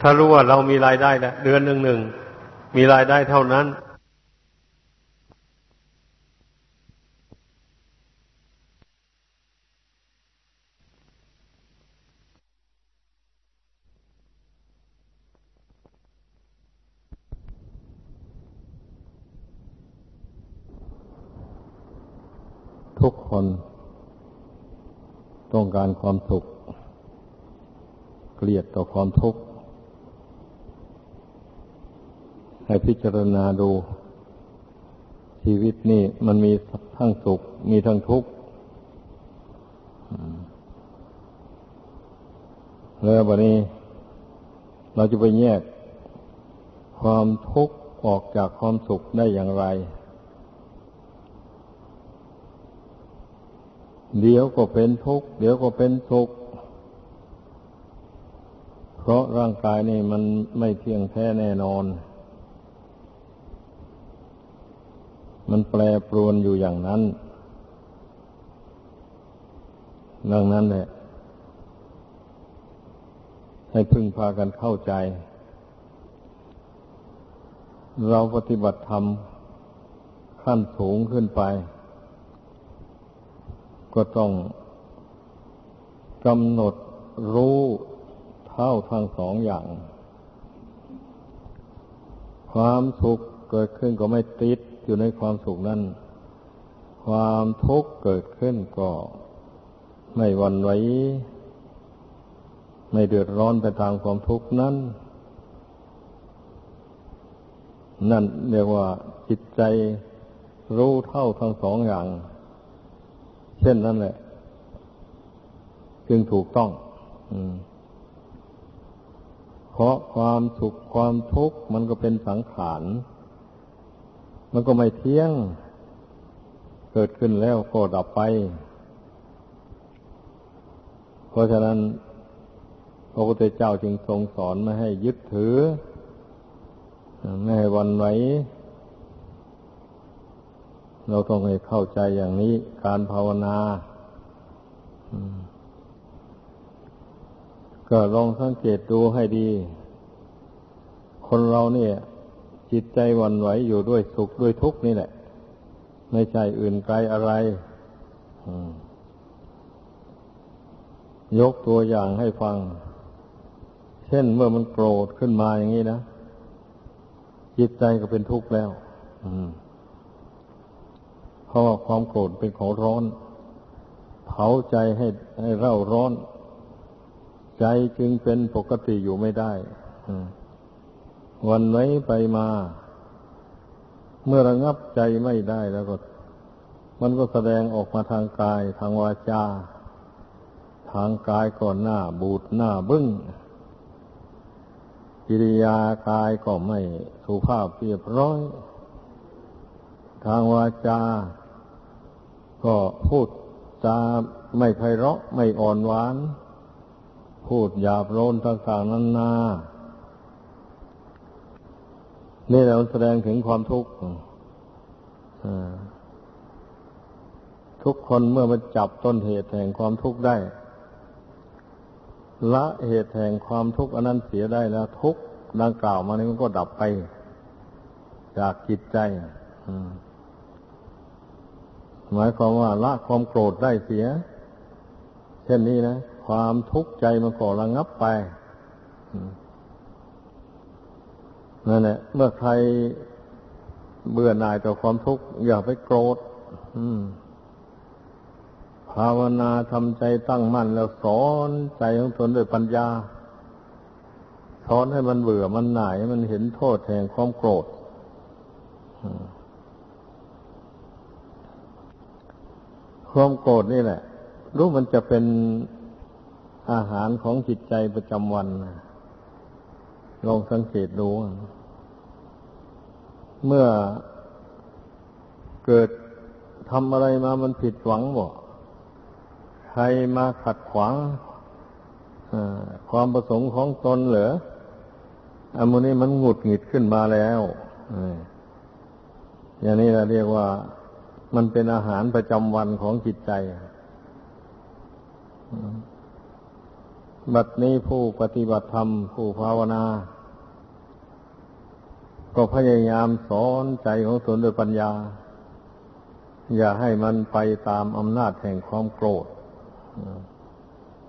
ถ้ารู้ว่าเรามีรายได้แล้วเดือนหนึ่งหนึ่งมีรายได้เท่านั้น ทุกคน ต้องการความสุข เกลียดต่อความทุกข์ ให้พิจารณาดู ชีวิตนี่มันมีทั้งสุข มีทั้งทุกข์แล้ววันนี้ เราจะไปแยกความทุกข์ออกจากความสุขได้อย่างไร เดี๋ยวก็เป็นทุกข์เดี๋ยวก็เป็นสุข เพราะร่างกายนี่มันไม่เที่ยงแท้แน่นอน มันแปรปรวนอยู่อย่างนั้นดังนั้นแหละให้พึ่งพากันเข้าใจ เราปฏิบัติธรรมขั้นสูงขึ้นไป ก็ต้องกำหนดรู้เท่าทั้งสองอย่าง ความสุขเกิดขึ้นก็ไม่ติดอยู่ในความสุขนั้น ความทุกข์เกิดขึ้นก็ไม่วันไหวไม่เดือดร้อนไปตามความทุกข์นั้น นั่นเรียกว่าจิตใจรู้เท่าทั้งสองอย่าง เช่นนั้นแหละ จึงถูกต้องเพราะความสุขความทุกข์มันก็เป็นสังขาร มันก็ไม่เที่ยง เกิดขึ้นแล้วก็ดับไป เพราะฉะนั้นพระพุทธเจ้าจึงทรงสอนไม่ให้ยึดถือ ไม่ให้วันไหว เราต้องให้เข้าใจอย่างนี้การภาวนาก็ลองสังเกตดูให้ดี คนเราเนี่ย จิตใจวันไหวอยู่ด้วยสุขด้วยทุกข์นี่แหละ ไม่ใช่อื่นไกลอะไรยกตัวอย่างให้ฟัง เช่นเมื่อมันโกรธขึ้นมาอย่างนี้นะ จิตใจก็เป็นทุกข์แล้ว อืม เพราะว่าความโกรธเป็นของร้อน เผาใจให้ให้เร่าร้อน ใจจึงเป็นปกติอยู่ไม่ได้วันไหวไปมา เมื่อระงับใจไม่ได้แล้วก็ มันก็แสดงออกมาทางกายทางวาจา ทางกายก่อนหน้า บูดหน้าบึ้งกิริยากายก็ไม่สุภาพเรียบร้อย ทางวาจา ก็พูดจาไม่ไพเราะไม่อ่อนหวาน พูดหยาบโลนต่างๆนานา นี่เราแสดงถึงความทุกข์ทุกคนเมื่อมาจับต้นเหตุแห่งความทุกข์ได้ ละเหตุแห่งความทุกข์อันนั้นเสียได้แล้ว ทุกข์ดังกล่าวมานี้มันก็ดับไป จากจิตใจ หมายความว่าละความโกรธได้เสีย เช่นนี้นะ ความทุกข์ใจมันก็ระงับไปนั่นแหละเมื่อใครเบื่อหน่ายต่อความทุกข์อย่าไปโกรธภาวนาทำใจตั้งมั่นแล้วสอนใจของตนด้วยปัญญา สอนให้มันเบื่อมันหน่าย มันเห็นโทษแห่งความโกรธ ความโกรธนี่แหละ รู้มันจะเป็นอาหารของจิตใจประจำวันลองสังเกตดูเมื่อเกิดทำอะไรมามันผิดหวังบ่ใครมาขัดขวางความประสงค์ของตนเหรออันนี้มันหงุดหงิดขึ้นมาแล้วอย่างนี้เราเรียกว่า มันเป็นอาหารประจำวันของจิตใจบัดนี้ผู้ปฏิบัติธรรม ผู้ภาวนา ก็พยายามสอนใจของตนด้วยปัญญา อย่าให้มันไปตามอำนาจแห่งความโกรธ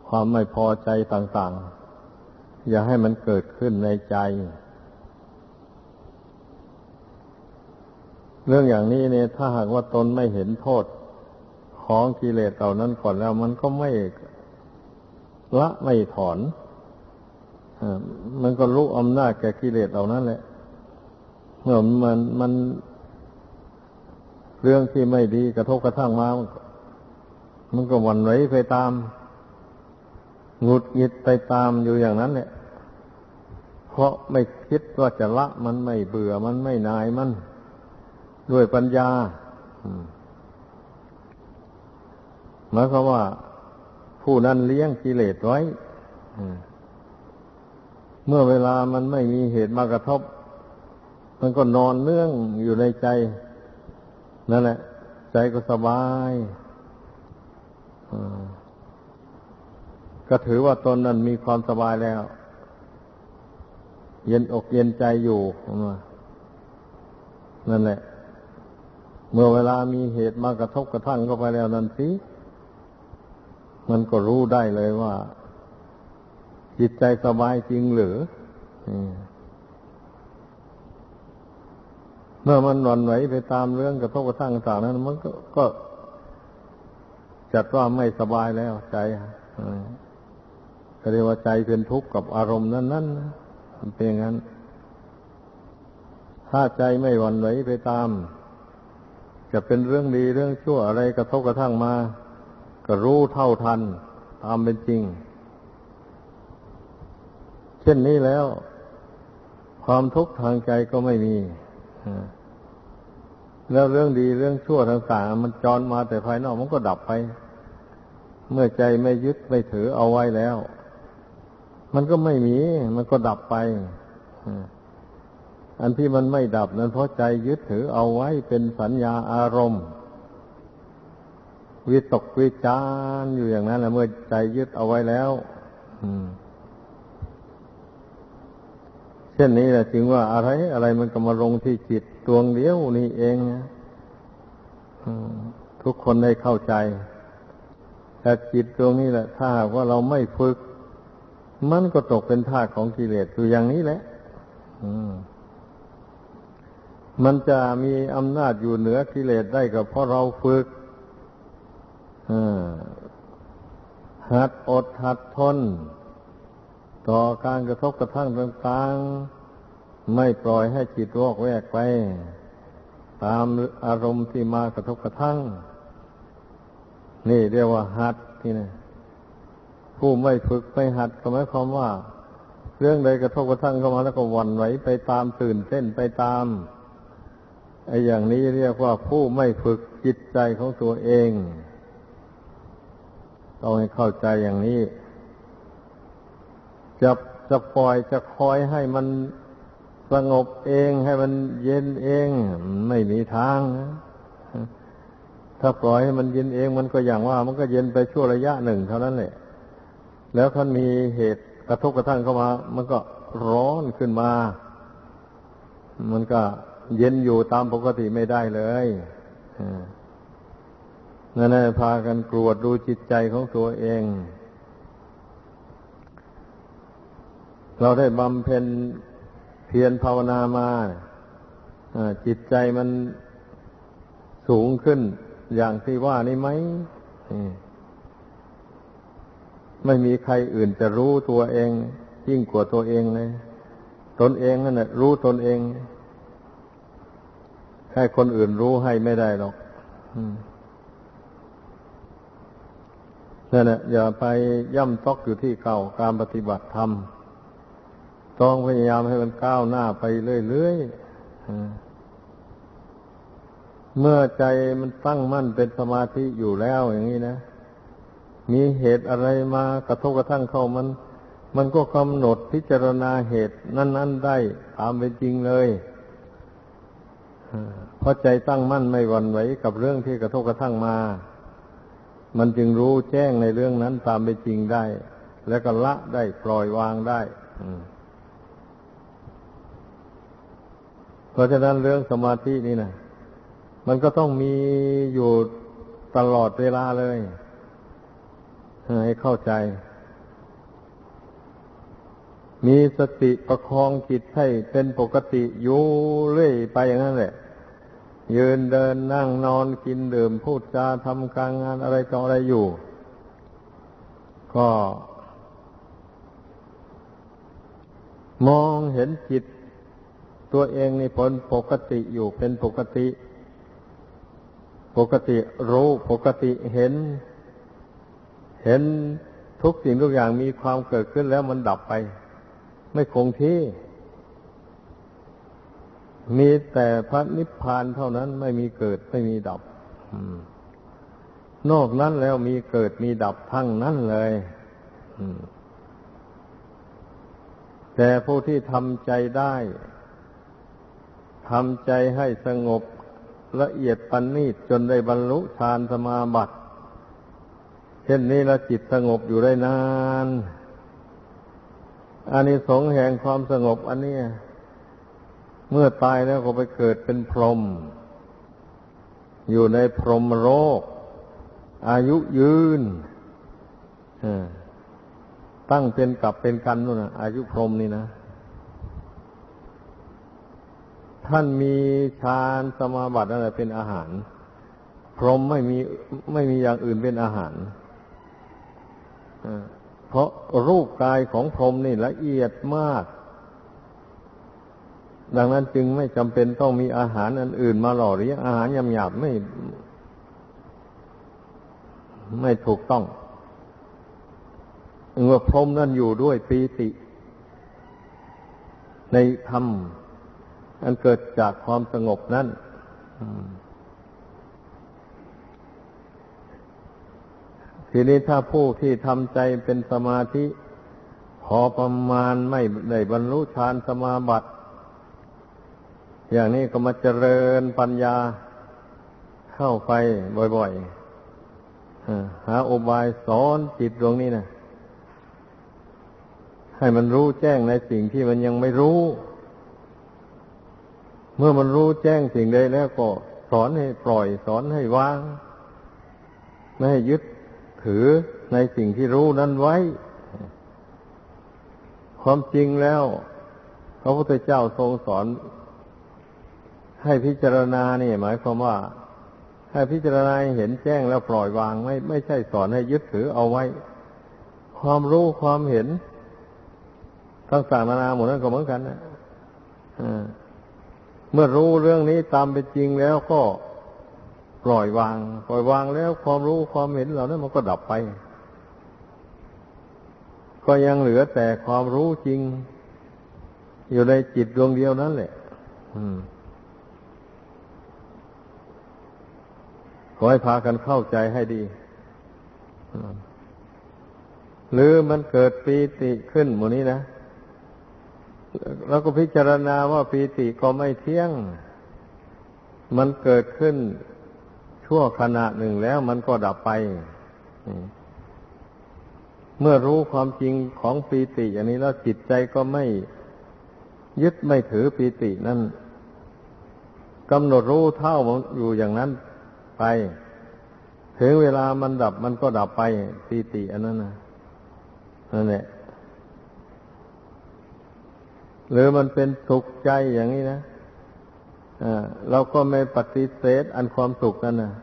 ความไม่พอใจต่าง ๆ อย่าให้มันเกิดขึ้นในใจ เรื่องอย่างนี้เนี่ยถ้าหากว่าตนไม่เห็นโทษของกิเลสเหล่านั้นก่อนแล้วมันก็ไม่ละไม่ถอนอมันก็รู้อำนาจแก่กิเลสเหล่านั้นแหละเมื่อมันมันเรื่องที่ไม่ดีกระทบกระทั่งมา มันก็วันไหวไปตามหงุดหงิดไปตามอยู่อย่างนั้นแหละเพราะไม่คิดว่าจะละมันไม่เบื่อมันไม่นายมัน ด้วยปัญญาหมายความว่า ผู้นั้นเลี้ยงกิเลสไว้เมื่อเวลามันไม่มีเหตุมากระทบ มันก็นอนเนื่องอยู่ในใจ นั่นแหละ ใจก็สบายก็ถือว่าตนนั้นมีความสบายแล้ว เย็นอกเย็นใจอยู่นั่นแหละ เมื่อเวลามีเหตุมากระทบกระทั่งเข้าไปแล้วนั่นสิ มันก็รู้ได้เลยว่า จิตใจสบายจริงหรือเมื่อมันหวันไหวไปตามเรื่องกระทบกระทั่งต่างนั้น มันก็ก็จัดว่าไม่สบายแล้วใจก็เรียกว่าใจเป็นทุกข์กับอารมณ์นั้นนั้นเป็นอย่างนั้น ถ้าใจไม่หวันไหวไปตาม จะเป็นเรื่องดีเรื่องชั่วอะไรกระทบกระทั่งมา ก็รู้เท่าทัน ตามเป็นจริง เช่นนี้แล้ว ความทุกข์ทางใจก็ไม่มีแล้วเรื่องดีเรื่องชั่วต่างๆมันจรมาแต่ภายนอกมันก็ดับไป เมื่อใจไม่ยึดไม่ถือเอาไว้แล้ว มันก็ไม่มี มันก็ดับไป อันที่มันไม่ดับนั้นเพราะใจยึดถือเอาไว้เป็นสัญญาอารมณ์ วิตกวิจารอยู่อย่างนั้นแหละเมื่อใจยึดเอาไว้แล้วเช่นนี้แหละจึงว่าอะไร อะไรมันก็มาลงที่จิตดวงเดียวนี่เองทุกคนได้เข้าใจแต่จิตดวงนี้แหละ ถ้าว่าเราไม่ฝึก มันก็ตกเป็นทาของกิเลสอยู่อย่างนี้แหละมั มันจะมีอำนาจอยู่เหนือกิเลสได้ก็เพราะเราฝึกหัดอดหัดทน ต่อการกระทบกระทั่งต่างๆ ไม่ปล่อยให้จิตวอกแวกไป ตามอารมณ์ที่มากระทบกระทั่ง นี่เรียกว่าหัดที่นี่ผู้ไม่ฝึกไม่หัดก็หมายความว่า เรื่องใดกระทบกระทั่งเข้ามาแล้วก็วันไหวไปตามตื่นเต้นไปตาม ไอ้อย่างนี้เรียกว่าผู้ไม่ฝึกจิตใจของตัวเอง ต้องให้เข้าใจอย่างนี้ จะจะปล่อยจะคอยให้มันสงบเองให้มันเย็นเองไม่มีทางนะถ้าปล่อยให้มันเย็นเองมันก็อย่างว่า มันก็เย็นไปชั่วระยะหนึ่งเท่านั้นแหละ แล้วท่านมีเหตุกระทบกระทั่งเข้ามา มันก็ร้อนขึ้นมา มันก็ เย็นอยู่ตามปกติไม่ได้เลยนั่นแหละพากันกรวดดูจิตใจของตัวเอง เราได้บำเพ็ญเพียรภาวนามาจิตใจมันสูงขึ้นอย่างที่ว่านี่ไหมไม่มีใครอื่นจะรู้ตัวเอง ยิ่งกว่าตัวเองเลย ตนเองนั่นแหละรู้ตนเอง ให้คนอื่นรู้ให้ไม่ได้หรอกนั่นแหละอย่าไปย่ำตอกอยู่ที่เก่าการปฏิบัติธรรม ต้องพยายามให้มันก้าวหน้าไปเรื่อยๆเมื่อใจมันตั้งมั่นเป็นสมาธิอยู่แล้วอย่างนี้นะมีเหตุอะไรมากระทบกระทั่งเข้ามัน มันก็กำหนดพิจารณาเหตุ นั้น ๆ ได้ตามเป็นจริงเลย เพราะใจตั้งมั่นไม่หวั่นไหวกับเรื่องที่กระทบกระทั่งมา มันจึงรู้แจ้งในเรื่องนั้นตามเป็นจริงได้ แล้วก็ละได้ปล่อยวางได้เพราะฉะนั้นเรื่องสมาธินี่นะมันก็ต้องมีอยู่ตลอดเวลาเลยให้เข้าใจ มีสติประคองจิตให้เป็นปกติอยู่เรื่อยไปอย่างนั้นแหละ ยืนเดินนั่งนอนกินดื่มพูดจาทำการงานอะไรต่ออะไรอยู่ ก็มองเห็นจิต ตัวเองในผลปกติอยู่เป็นปกติ ปกติรู้ปกติเห็น เห็นทุกสิ่งทุกอย่างมีความเกิดขึ้นแล้วมันดับไป ไม่คงที่ มีแต่พระนิพพานเท่านั้นไม่มีเกิดไม่มีดับนอกนั้นแล้วมีเกิดมีดับทั้งนั้นเลยแต่ผู้ที่ทำใจได้ทำใจให้สงบละเอียดปันนีตจนได้บรรลุฌานสมาบัติ เช่นนี้ละจิตสงบอยู่ได้นาน อันนี้สงแห่งความสงบอันนี้เมื่อตายแล้วก็ไปเกิดเป็นพรหมอยู่ในพรหมโลกอายุยืนตั้งเป็นกับเป็นกันนู่นนะอายุพรหมนี่นะ ท่านมีฌานสมาบัติอะไรเป็นอาหาร พรหมไม่มีไม่มีอย่างอื่นเป็นอาหาร เพราะรูปกายของพรหมนี่ละเอียดมาก ดังนั้นจึงไม่จำเป็นต้องมีอาหารอันอื่นมาหล่อเลี้ยงอาหารยำหยาบไม่ ไม่ถูกต้องเมื่อพรหมนั่นอยู่ด้วยปีติ ในธรรมอันเกิดจากความสงบนั่น ทีนี้ถ้าผู้ที่ทำใจเป็นสมาธิ พอประมาณไม่ได้บรรลุฌานสมาบัติ อย่างนี้ก็มาเจริญปัญญาเข้าไปบ่อยๆหาอุบายสอนจิตดวงนี้นะให้มันรู้แจ้งในสิ่งที่มันยังไม่รู้ เมื่อมันรู้แจ้งสิ่งใดแล้วก็สอนให้ปล่อยสอนให้วาง ไม่ให้ยึด ถือในสิ่งที่รู้นั้นไว้ ความจริงแล้ว พระพุทธเจ้าทรงสอน ให้พิจารณาเนี่ยหมายความว่า ให้พิจารณาเห็นแจ้งแล้วปล่อยวางไม่ไม่ใช่สอนให้ยึดถือเอาไว้ ความรู้ความเห็นต่างๆนานาหมดนั้นก็เหมือนกันนะเมื่อรู้เรื่องนี้ตามเป็นจริงแล้วก็ ปล่อยวาง ปล่อยวางแล้วความรู้ความเห็นเหล่านั้นมันก็ดับไป ก็ยังเหลือแต่ความรู้จริง อยู่ในจิตดวงเดียวนั่นแหละขอให้พากันเข้าใจให้ดีหรือมันเกิดปีติขึ้นหมดนี้นะแล้วก็พิจารณาว่าปีติก็ไม่เที่ยง มันเกิดขึ้น ชั่วขณะหนึ่งแล้วมันก็ดับไป เมื่อรู้ความจริงของปีติอย่างนี้แล้วจิตใจก็ไม่ยึดไม่ถือปีตินั่นกำหนดรู้เท่ามันอยู่อย่างนั้นไป ถึงเวลามันดับมันก็ดับไปปีติอันนั้นนะนั่นแหละหรือมันเป็นสุขใจอย่างนี้นะ เราก็ไม่ปฏิเสธอันความสุขนั่นนะ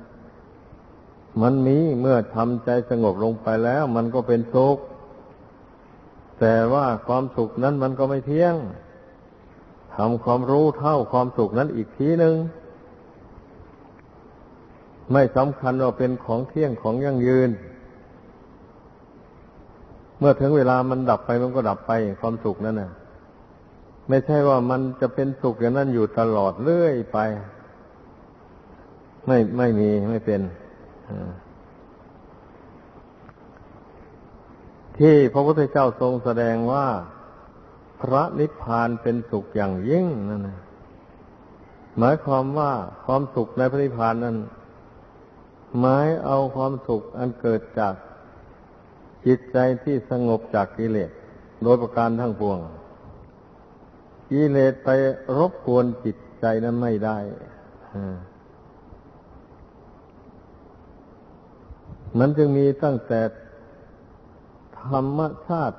มันมีเมื่อทำใจสงบลงไปแล้ว มันก็เป็นสุข แต่ว่าความสุขนั้นมันก็ไม่เที่ยงทำความรู้เท่าความสุขนั้นอีกทีหนึ่งไม่สำคัญว่าเป็นของเที่ยงของยั่งยืน เมื่อถึงเวลามันดับไปมันก็ดับไปความสุขนั้นน่ะ ไม่ใช่ว่ามันจะเป็นสุขอย่างนั้นอยู่ตลอดเรื่อยไป ไม่ไม่มีไม่เป็นที่พระพุทธเจ้าทรงแสดงว่าพระนิพพานเป็นสุขอย่างยิ่งนั่นนะหมายความว่าความสุขในพระนิพพานนั้นหมายเอาความสุขอันเกิดจากจิตใจที่สงบจากกิเลสโดยประการทั้งปวง กิเลสไปรบกวนจิตใจนั้นไม่ได้มันจึงมีตั้งแต่ธรรมชาติ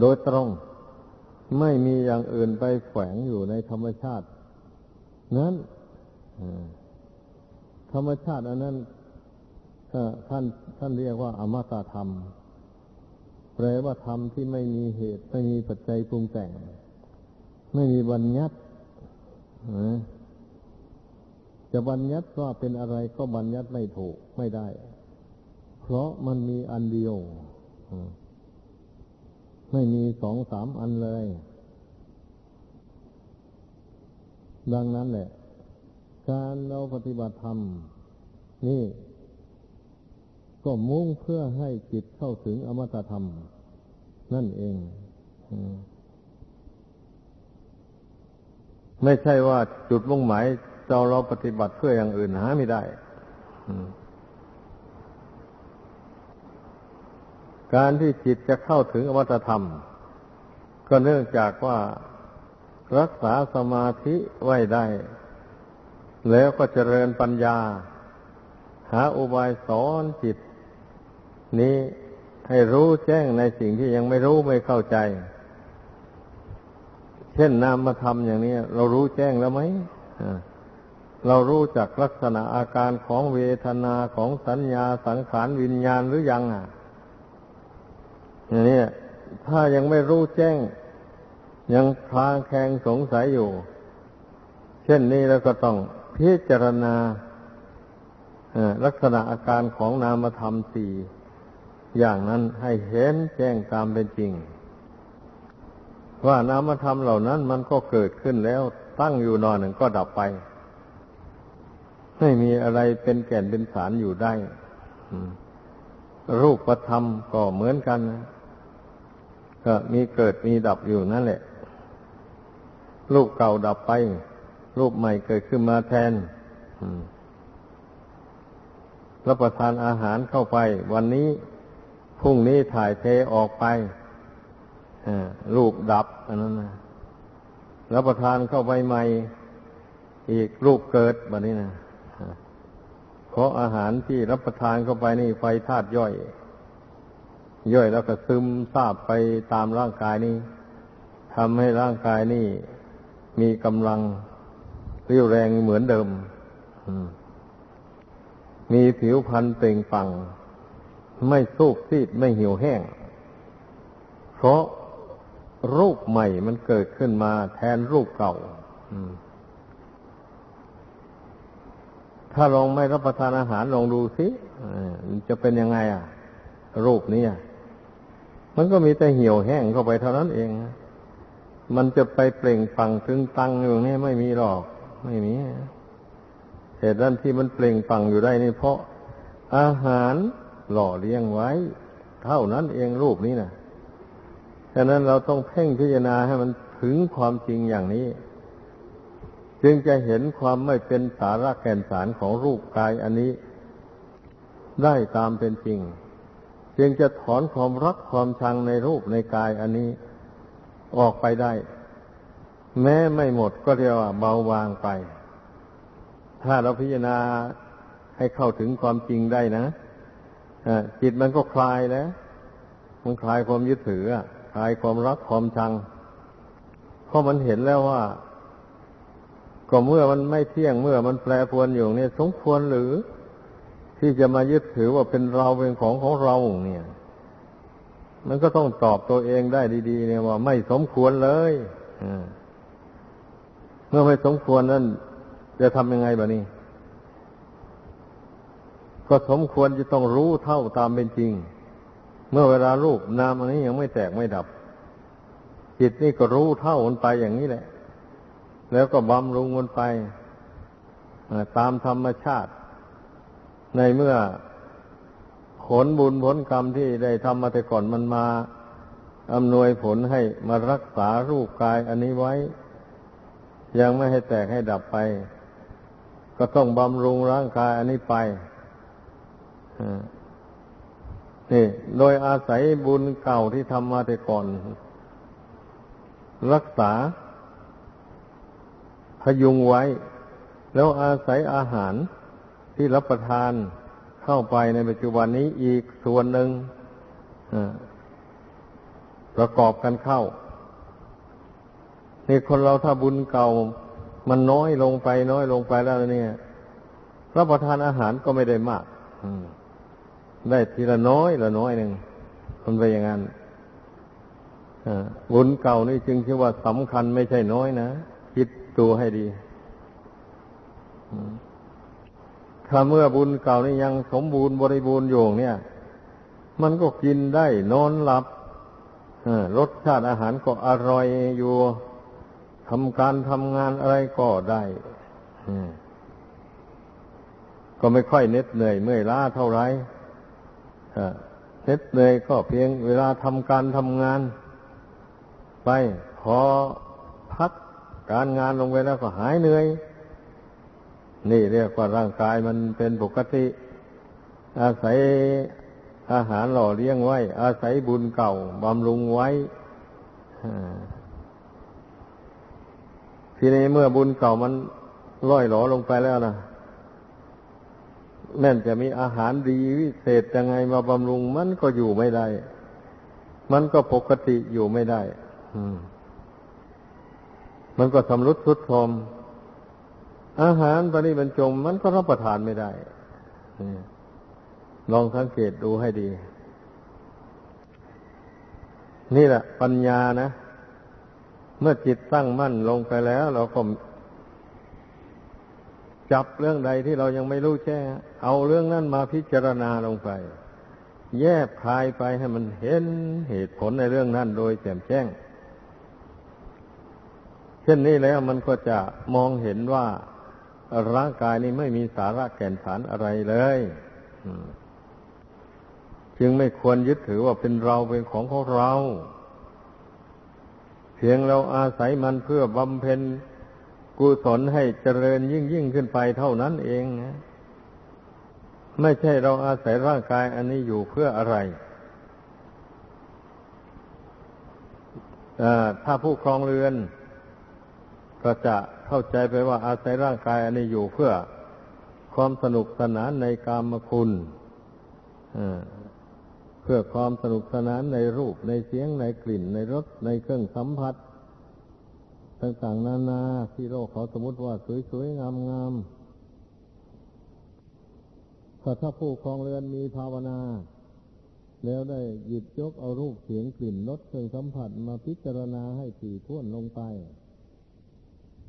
โดยตรง ไม่มีอย่างอื่นไปแฝงอยู่ในธรรมชาติ นั้นธรรมชาติอันนั้นท่านท่านเรียกว่าอมตะธรรม แปลว่าธรรมที่ไม่มีเหตุ ไม่มีปัจจัยปรุงแต่ง ไม่มีบัญญัติจะบัญญัติว่าเป็นอะไรก็บัญญัติไม่ถูกไม่ได้ เพราะมันมีอันเดียวไม่มีสองสามอันเลย ดังนั้นแหละ การเราปฏิบัติธรรม นี่ ก็มุ่งเพื่อให้จิตเข้าถึงอมตะธรรม นั่นเองไม่ใช่ว่าจุดมุ่งหมายเราเราปฏิบัติเพื่ออย่างอื่นหาไม่ได้การที่จิตจะเข้าถึงอวัตธรรม ก็เนื่องจากว่ารักษาสมาธิไว้ได้ แล้วก็เจริญปัญญา หาอุบายสอนจิต นี้ให้รู้แจ้งในสิ่งที่ยังไม่รู้ไม่เข้าใจ เช่นนามธรรมอย่างนี้เรารู้แจ้งแล้วไหมเรารู้จักลักษณะอาการของเวทนาของสัญญาสังขารวิญญาณหรือยังอะอย่างนี้ถ้ายังไม่รู้แจ้ง ยังคลางแคงสงสัยอยู่ เช่นนี้แล้วก็ต้องพิจารณาลักษณะอาการของนามธรรมสี่ อย่างนั้นให้เห็นแจ้งตามเป็นจริง ว่านามธรรมเหล่านั้นมันก็เกิดขึ้นแล้วตั้งอยู่นอนหนึ่งก็ดับไป ไม่มีอะไรเป็นแก่นเป็นสารอยู่ได้รูปธรรมก็เหมือนกันก็มีเกิดมีดับอยู่นั่นแหละ รูปเก่าดับไป รูปใหม่เกิดขึ้นมาแทนรับประทานอาหารเข้าไป วันนี้ พรุ่งนี้ถ่ายเทออกไปรูปดับอันนั้นนะรับประทานเข้าไปใหม่ อีกรูปเกิดแบบนี้นะเพราะอาหารที่รับประทานเข้าไปนี่ไฟธาตุย่อย ย่อยแล้วก็ซึมซาบไปตามร่างกายนี้ทำให้ร่างกายนี่มีกำลังเรียวแรงเหมือนเดิม มีผิวพรรณเปล่งปัง ไม่สูบซีดไม่หิวแห้ง เพราะรูปใหม่มันเกิดขึ้นมาแทนรูปเก่าถ้าลองไม่รับประทานอาหารลองดูสิจะเป็นยังไงอะ รูปนี้มันก็มีแต่เหี่ยวแห้งเข้าไปเท่านั้นเอง มันจะไปเปล่งปังตึงตังอยู่นี่ไม่มีหรอก ไม่มีเหตุนั้นที่มันเปล่งปังอยู่ได้นี่เพราะอาหาร หล่อเลี้ยงไว้ เท่านั้นเองรูปนี้นะฉะนั้นเราต้องเพ่งพิจารณาให้มันถึงความจริงอย่างนี้ จึงจะเห็นความไม่เป็นสาระแก่นสารของรูปกายอันนี้ ได้ตามเป็นจริง จึงจะถอนความรักความชังในรูปในกายอันนี้ ออกไปได้ แม้ไม่หมดก็เรียกว่าเบาบางไป ถ้าเราพิจารณาให้เข้าถึงความจริงได้นะ จิตมันก็คลายแล้ว มันคลายความยึดถือคลายความรักความชัง เพราะมันเห็นแล้วว่า ก็เมื่อมันไม่เที่ยงเมื่อมันแปรปรวนอยู่เนี่ย สมควรหรือ ที่จะมายึดถือว่าเป็นเราเป็นของของเราเนี่ย มันก็ต้องตอบตัวเองได้ดี ๆ เนี่ยว่า ไม่สมควรเลยเมื่อไม่สมควรนั้นจะทำยังไงบ้านี้ ก็สมควรจะต้องรู้เท่าตามเป็นจริง เมื่อเวลารูปนามอันนี้ยังไม่แตกไม่ดับ จิตนี่ก็รู้เท่ามันไปอย่างนี้แหละ แล้วก็บำรุงมันไปตามธรรมชาติ ในเมื่อผลบุญผลกรรมที่ได้ทำมาแต่ก่อนมันมาอำนวยผลให้มารักษารูปกายอันนี้ไว้ ยังไม่ให้แตกให้ดับไป ก็ต้องบำรุงร่างกายอันนี้ไป นี่ โดยอาศัยบุญเก่าที่ทำมาแต่ก่อน รักษา พยุงไว้ แล้วอาศัยอาหารที่รับประทานเข้าไปในปัจจุบันนี้อีกส่วนหนึ่งประกอบกันเข้านี่คนเราถ้าบุญเก่า มันน้อยลงไป น้อยลงไปแล้วเนี่ย รับประทานอาหารก็ไม่ได้มาก อืม ได้ทีละน้อยละน้อยหนึ่งมันไปอย่างนั้นบุญเก่านี่จึงชื่อว่าสำคัญไม่ใช่น้อยนะ คิดตัวให้ดีถ้าเมื่อบุญเก่านี่ยังสมบูรณ์บริบูรณ์อยู่เนี่ย มันก็กินได้นอนหลับรสชาติอาหารก็อร่อยอยู่ทำการทำงานอะไรก็ได้ก็ไม่ค่อยเหน็ดเหนื่อยเมื่อยล้าเท่าไหร่ เน็ดเหนื่อยก็เพียงเวลาทำการทำงาน ไปพอพักการงานลงไปแล้วก็หายเหนื่อย นี่เรียกว่าร่างกายมันเป็นปกติ อาศัยอาหารหล่อเลี้ยงไว้ อาศัยบุญเก่าบำรุงไว้ทีนี้เมื่อบุญเก่ามันล่อยหลอลงไปแล้วนะ แม่นจะมีอาหารดีวิเศษยังไงมาบำรุงมันก็อยู่ไม่ได้ มันก็ปกติอยู่ไม่ได้มันก็สำรุดทุดโทมอาหารตอนนี้บรรจงมันก็รับประทานไม่ได้ลองสังเกตดูให้ดี นี่แหละปัญญานะ เมื่อจิตตั้งมั่นลงไปแล้ว เราก็ จับเรื่องใดที่เรายังไม่รู้แจ้งเอาเรื่องนั้นมาพิจารณาลงไป แยบคายไปให้มันเห็นเหตุผลในเรื่องนั้นโดยแจ่มแจ้ง เช่นนี้แล้วมันก็จะมองเห็นว่าร่างกายนี้ไม่มีสาระแก่นสารอะไรเลยจึงไม่ควรยึดถือว่าเป็นเราเป็นของของเรา เพียงเราอาศัยมันเพื่อบำเพ็ญ กุศลให้เจริญยิ่งยิ่งขึ้นไปเท่านั้นเองนะไม่ใช่เราอาศัยร่างกายอันนี้อยู่เพื่ออะไรถ้าผู้ครองเรือน ก็จะเข้าใจไปว่าอาศัยร่างกายอันนี้อยู่เพื่อความสนุกสนานในกามคุณเพื่อความสนุกสนานในรูปในเสียงในกลิ่นในรสในเครื่องสัมผัส ต่างๆนานาที่โลกเขาสมมติว่าสวยๆงามๆถ้าถ้าผู้ครองเรือนมีภาวนา แล้วได้หยิบยกเอารูปเสียงกลิ่นรสเครื่องสัมผัสมาพิจารณาให้ถี่ถ้วนลงไป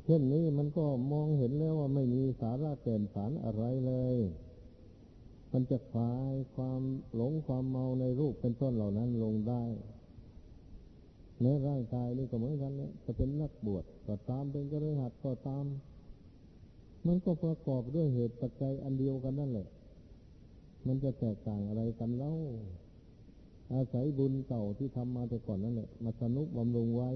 เช่นนี้มันก็มองเห็นแล้วว่าไม่มีสาระแก่นสารอะไรเลย มันจะคลายความหลงความเมาในรูปเป็นต้นเหล่านั้นลงได้ ในร่างกายนี่ก็เหมือนกันเนี่ยจะเป็นนักบวชก็ตามเป็นกระหัดก็ตาม มันก็ประกอบด้วยเหตุปัจจัยอันเดียวกันนั่นแหละ มันจะแตกต่างอะไรกันเล่าอาศัยบุญเก่าที่ทำมาแต่ก่อนนั่นแหละมาสนุกบำรุงไว้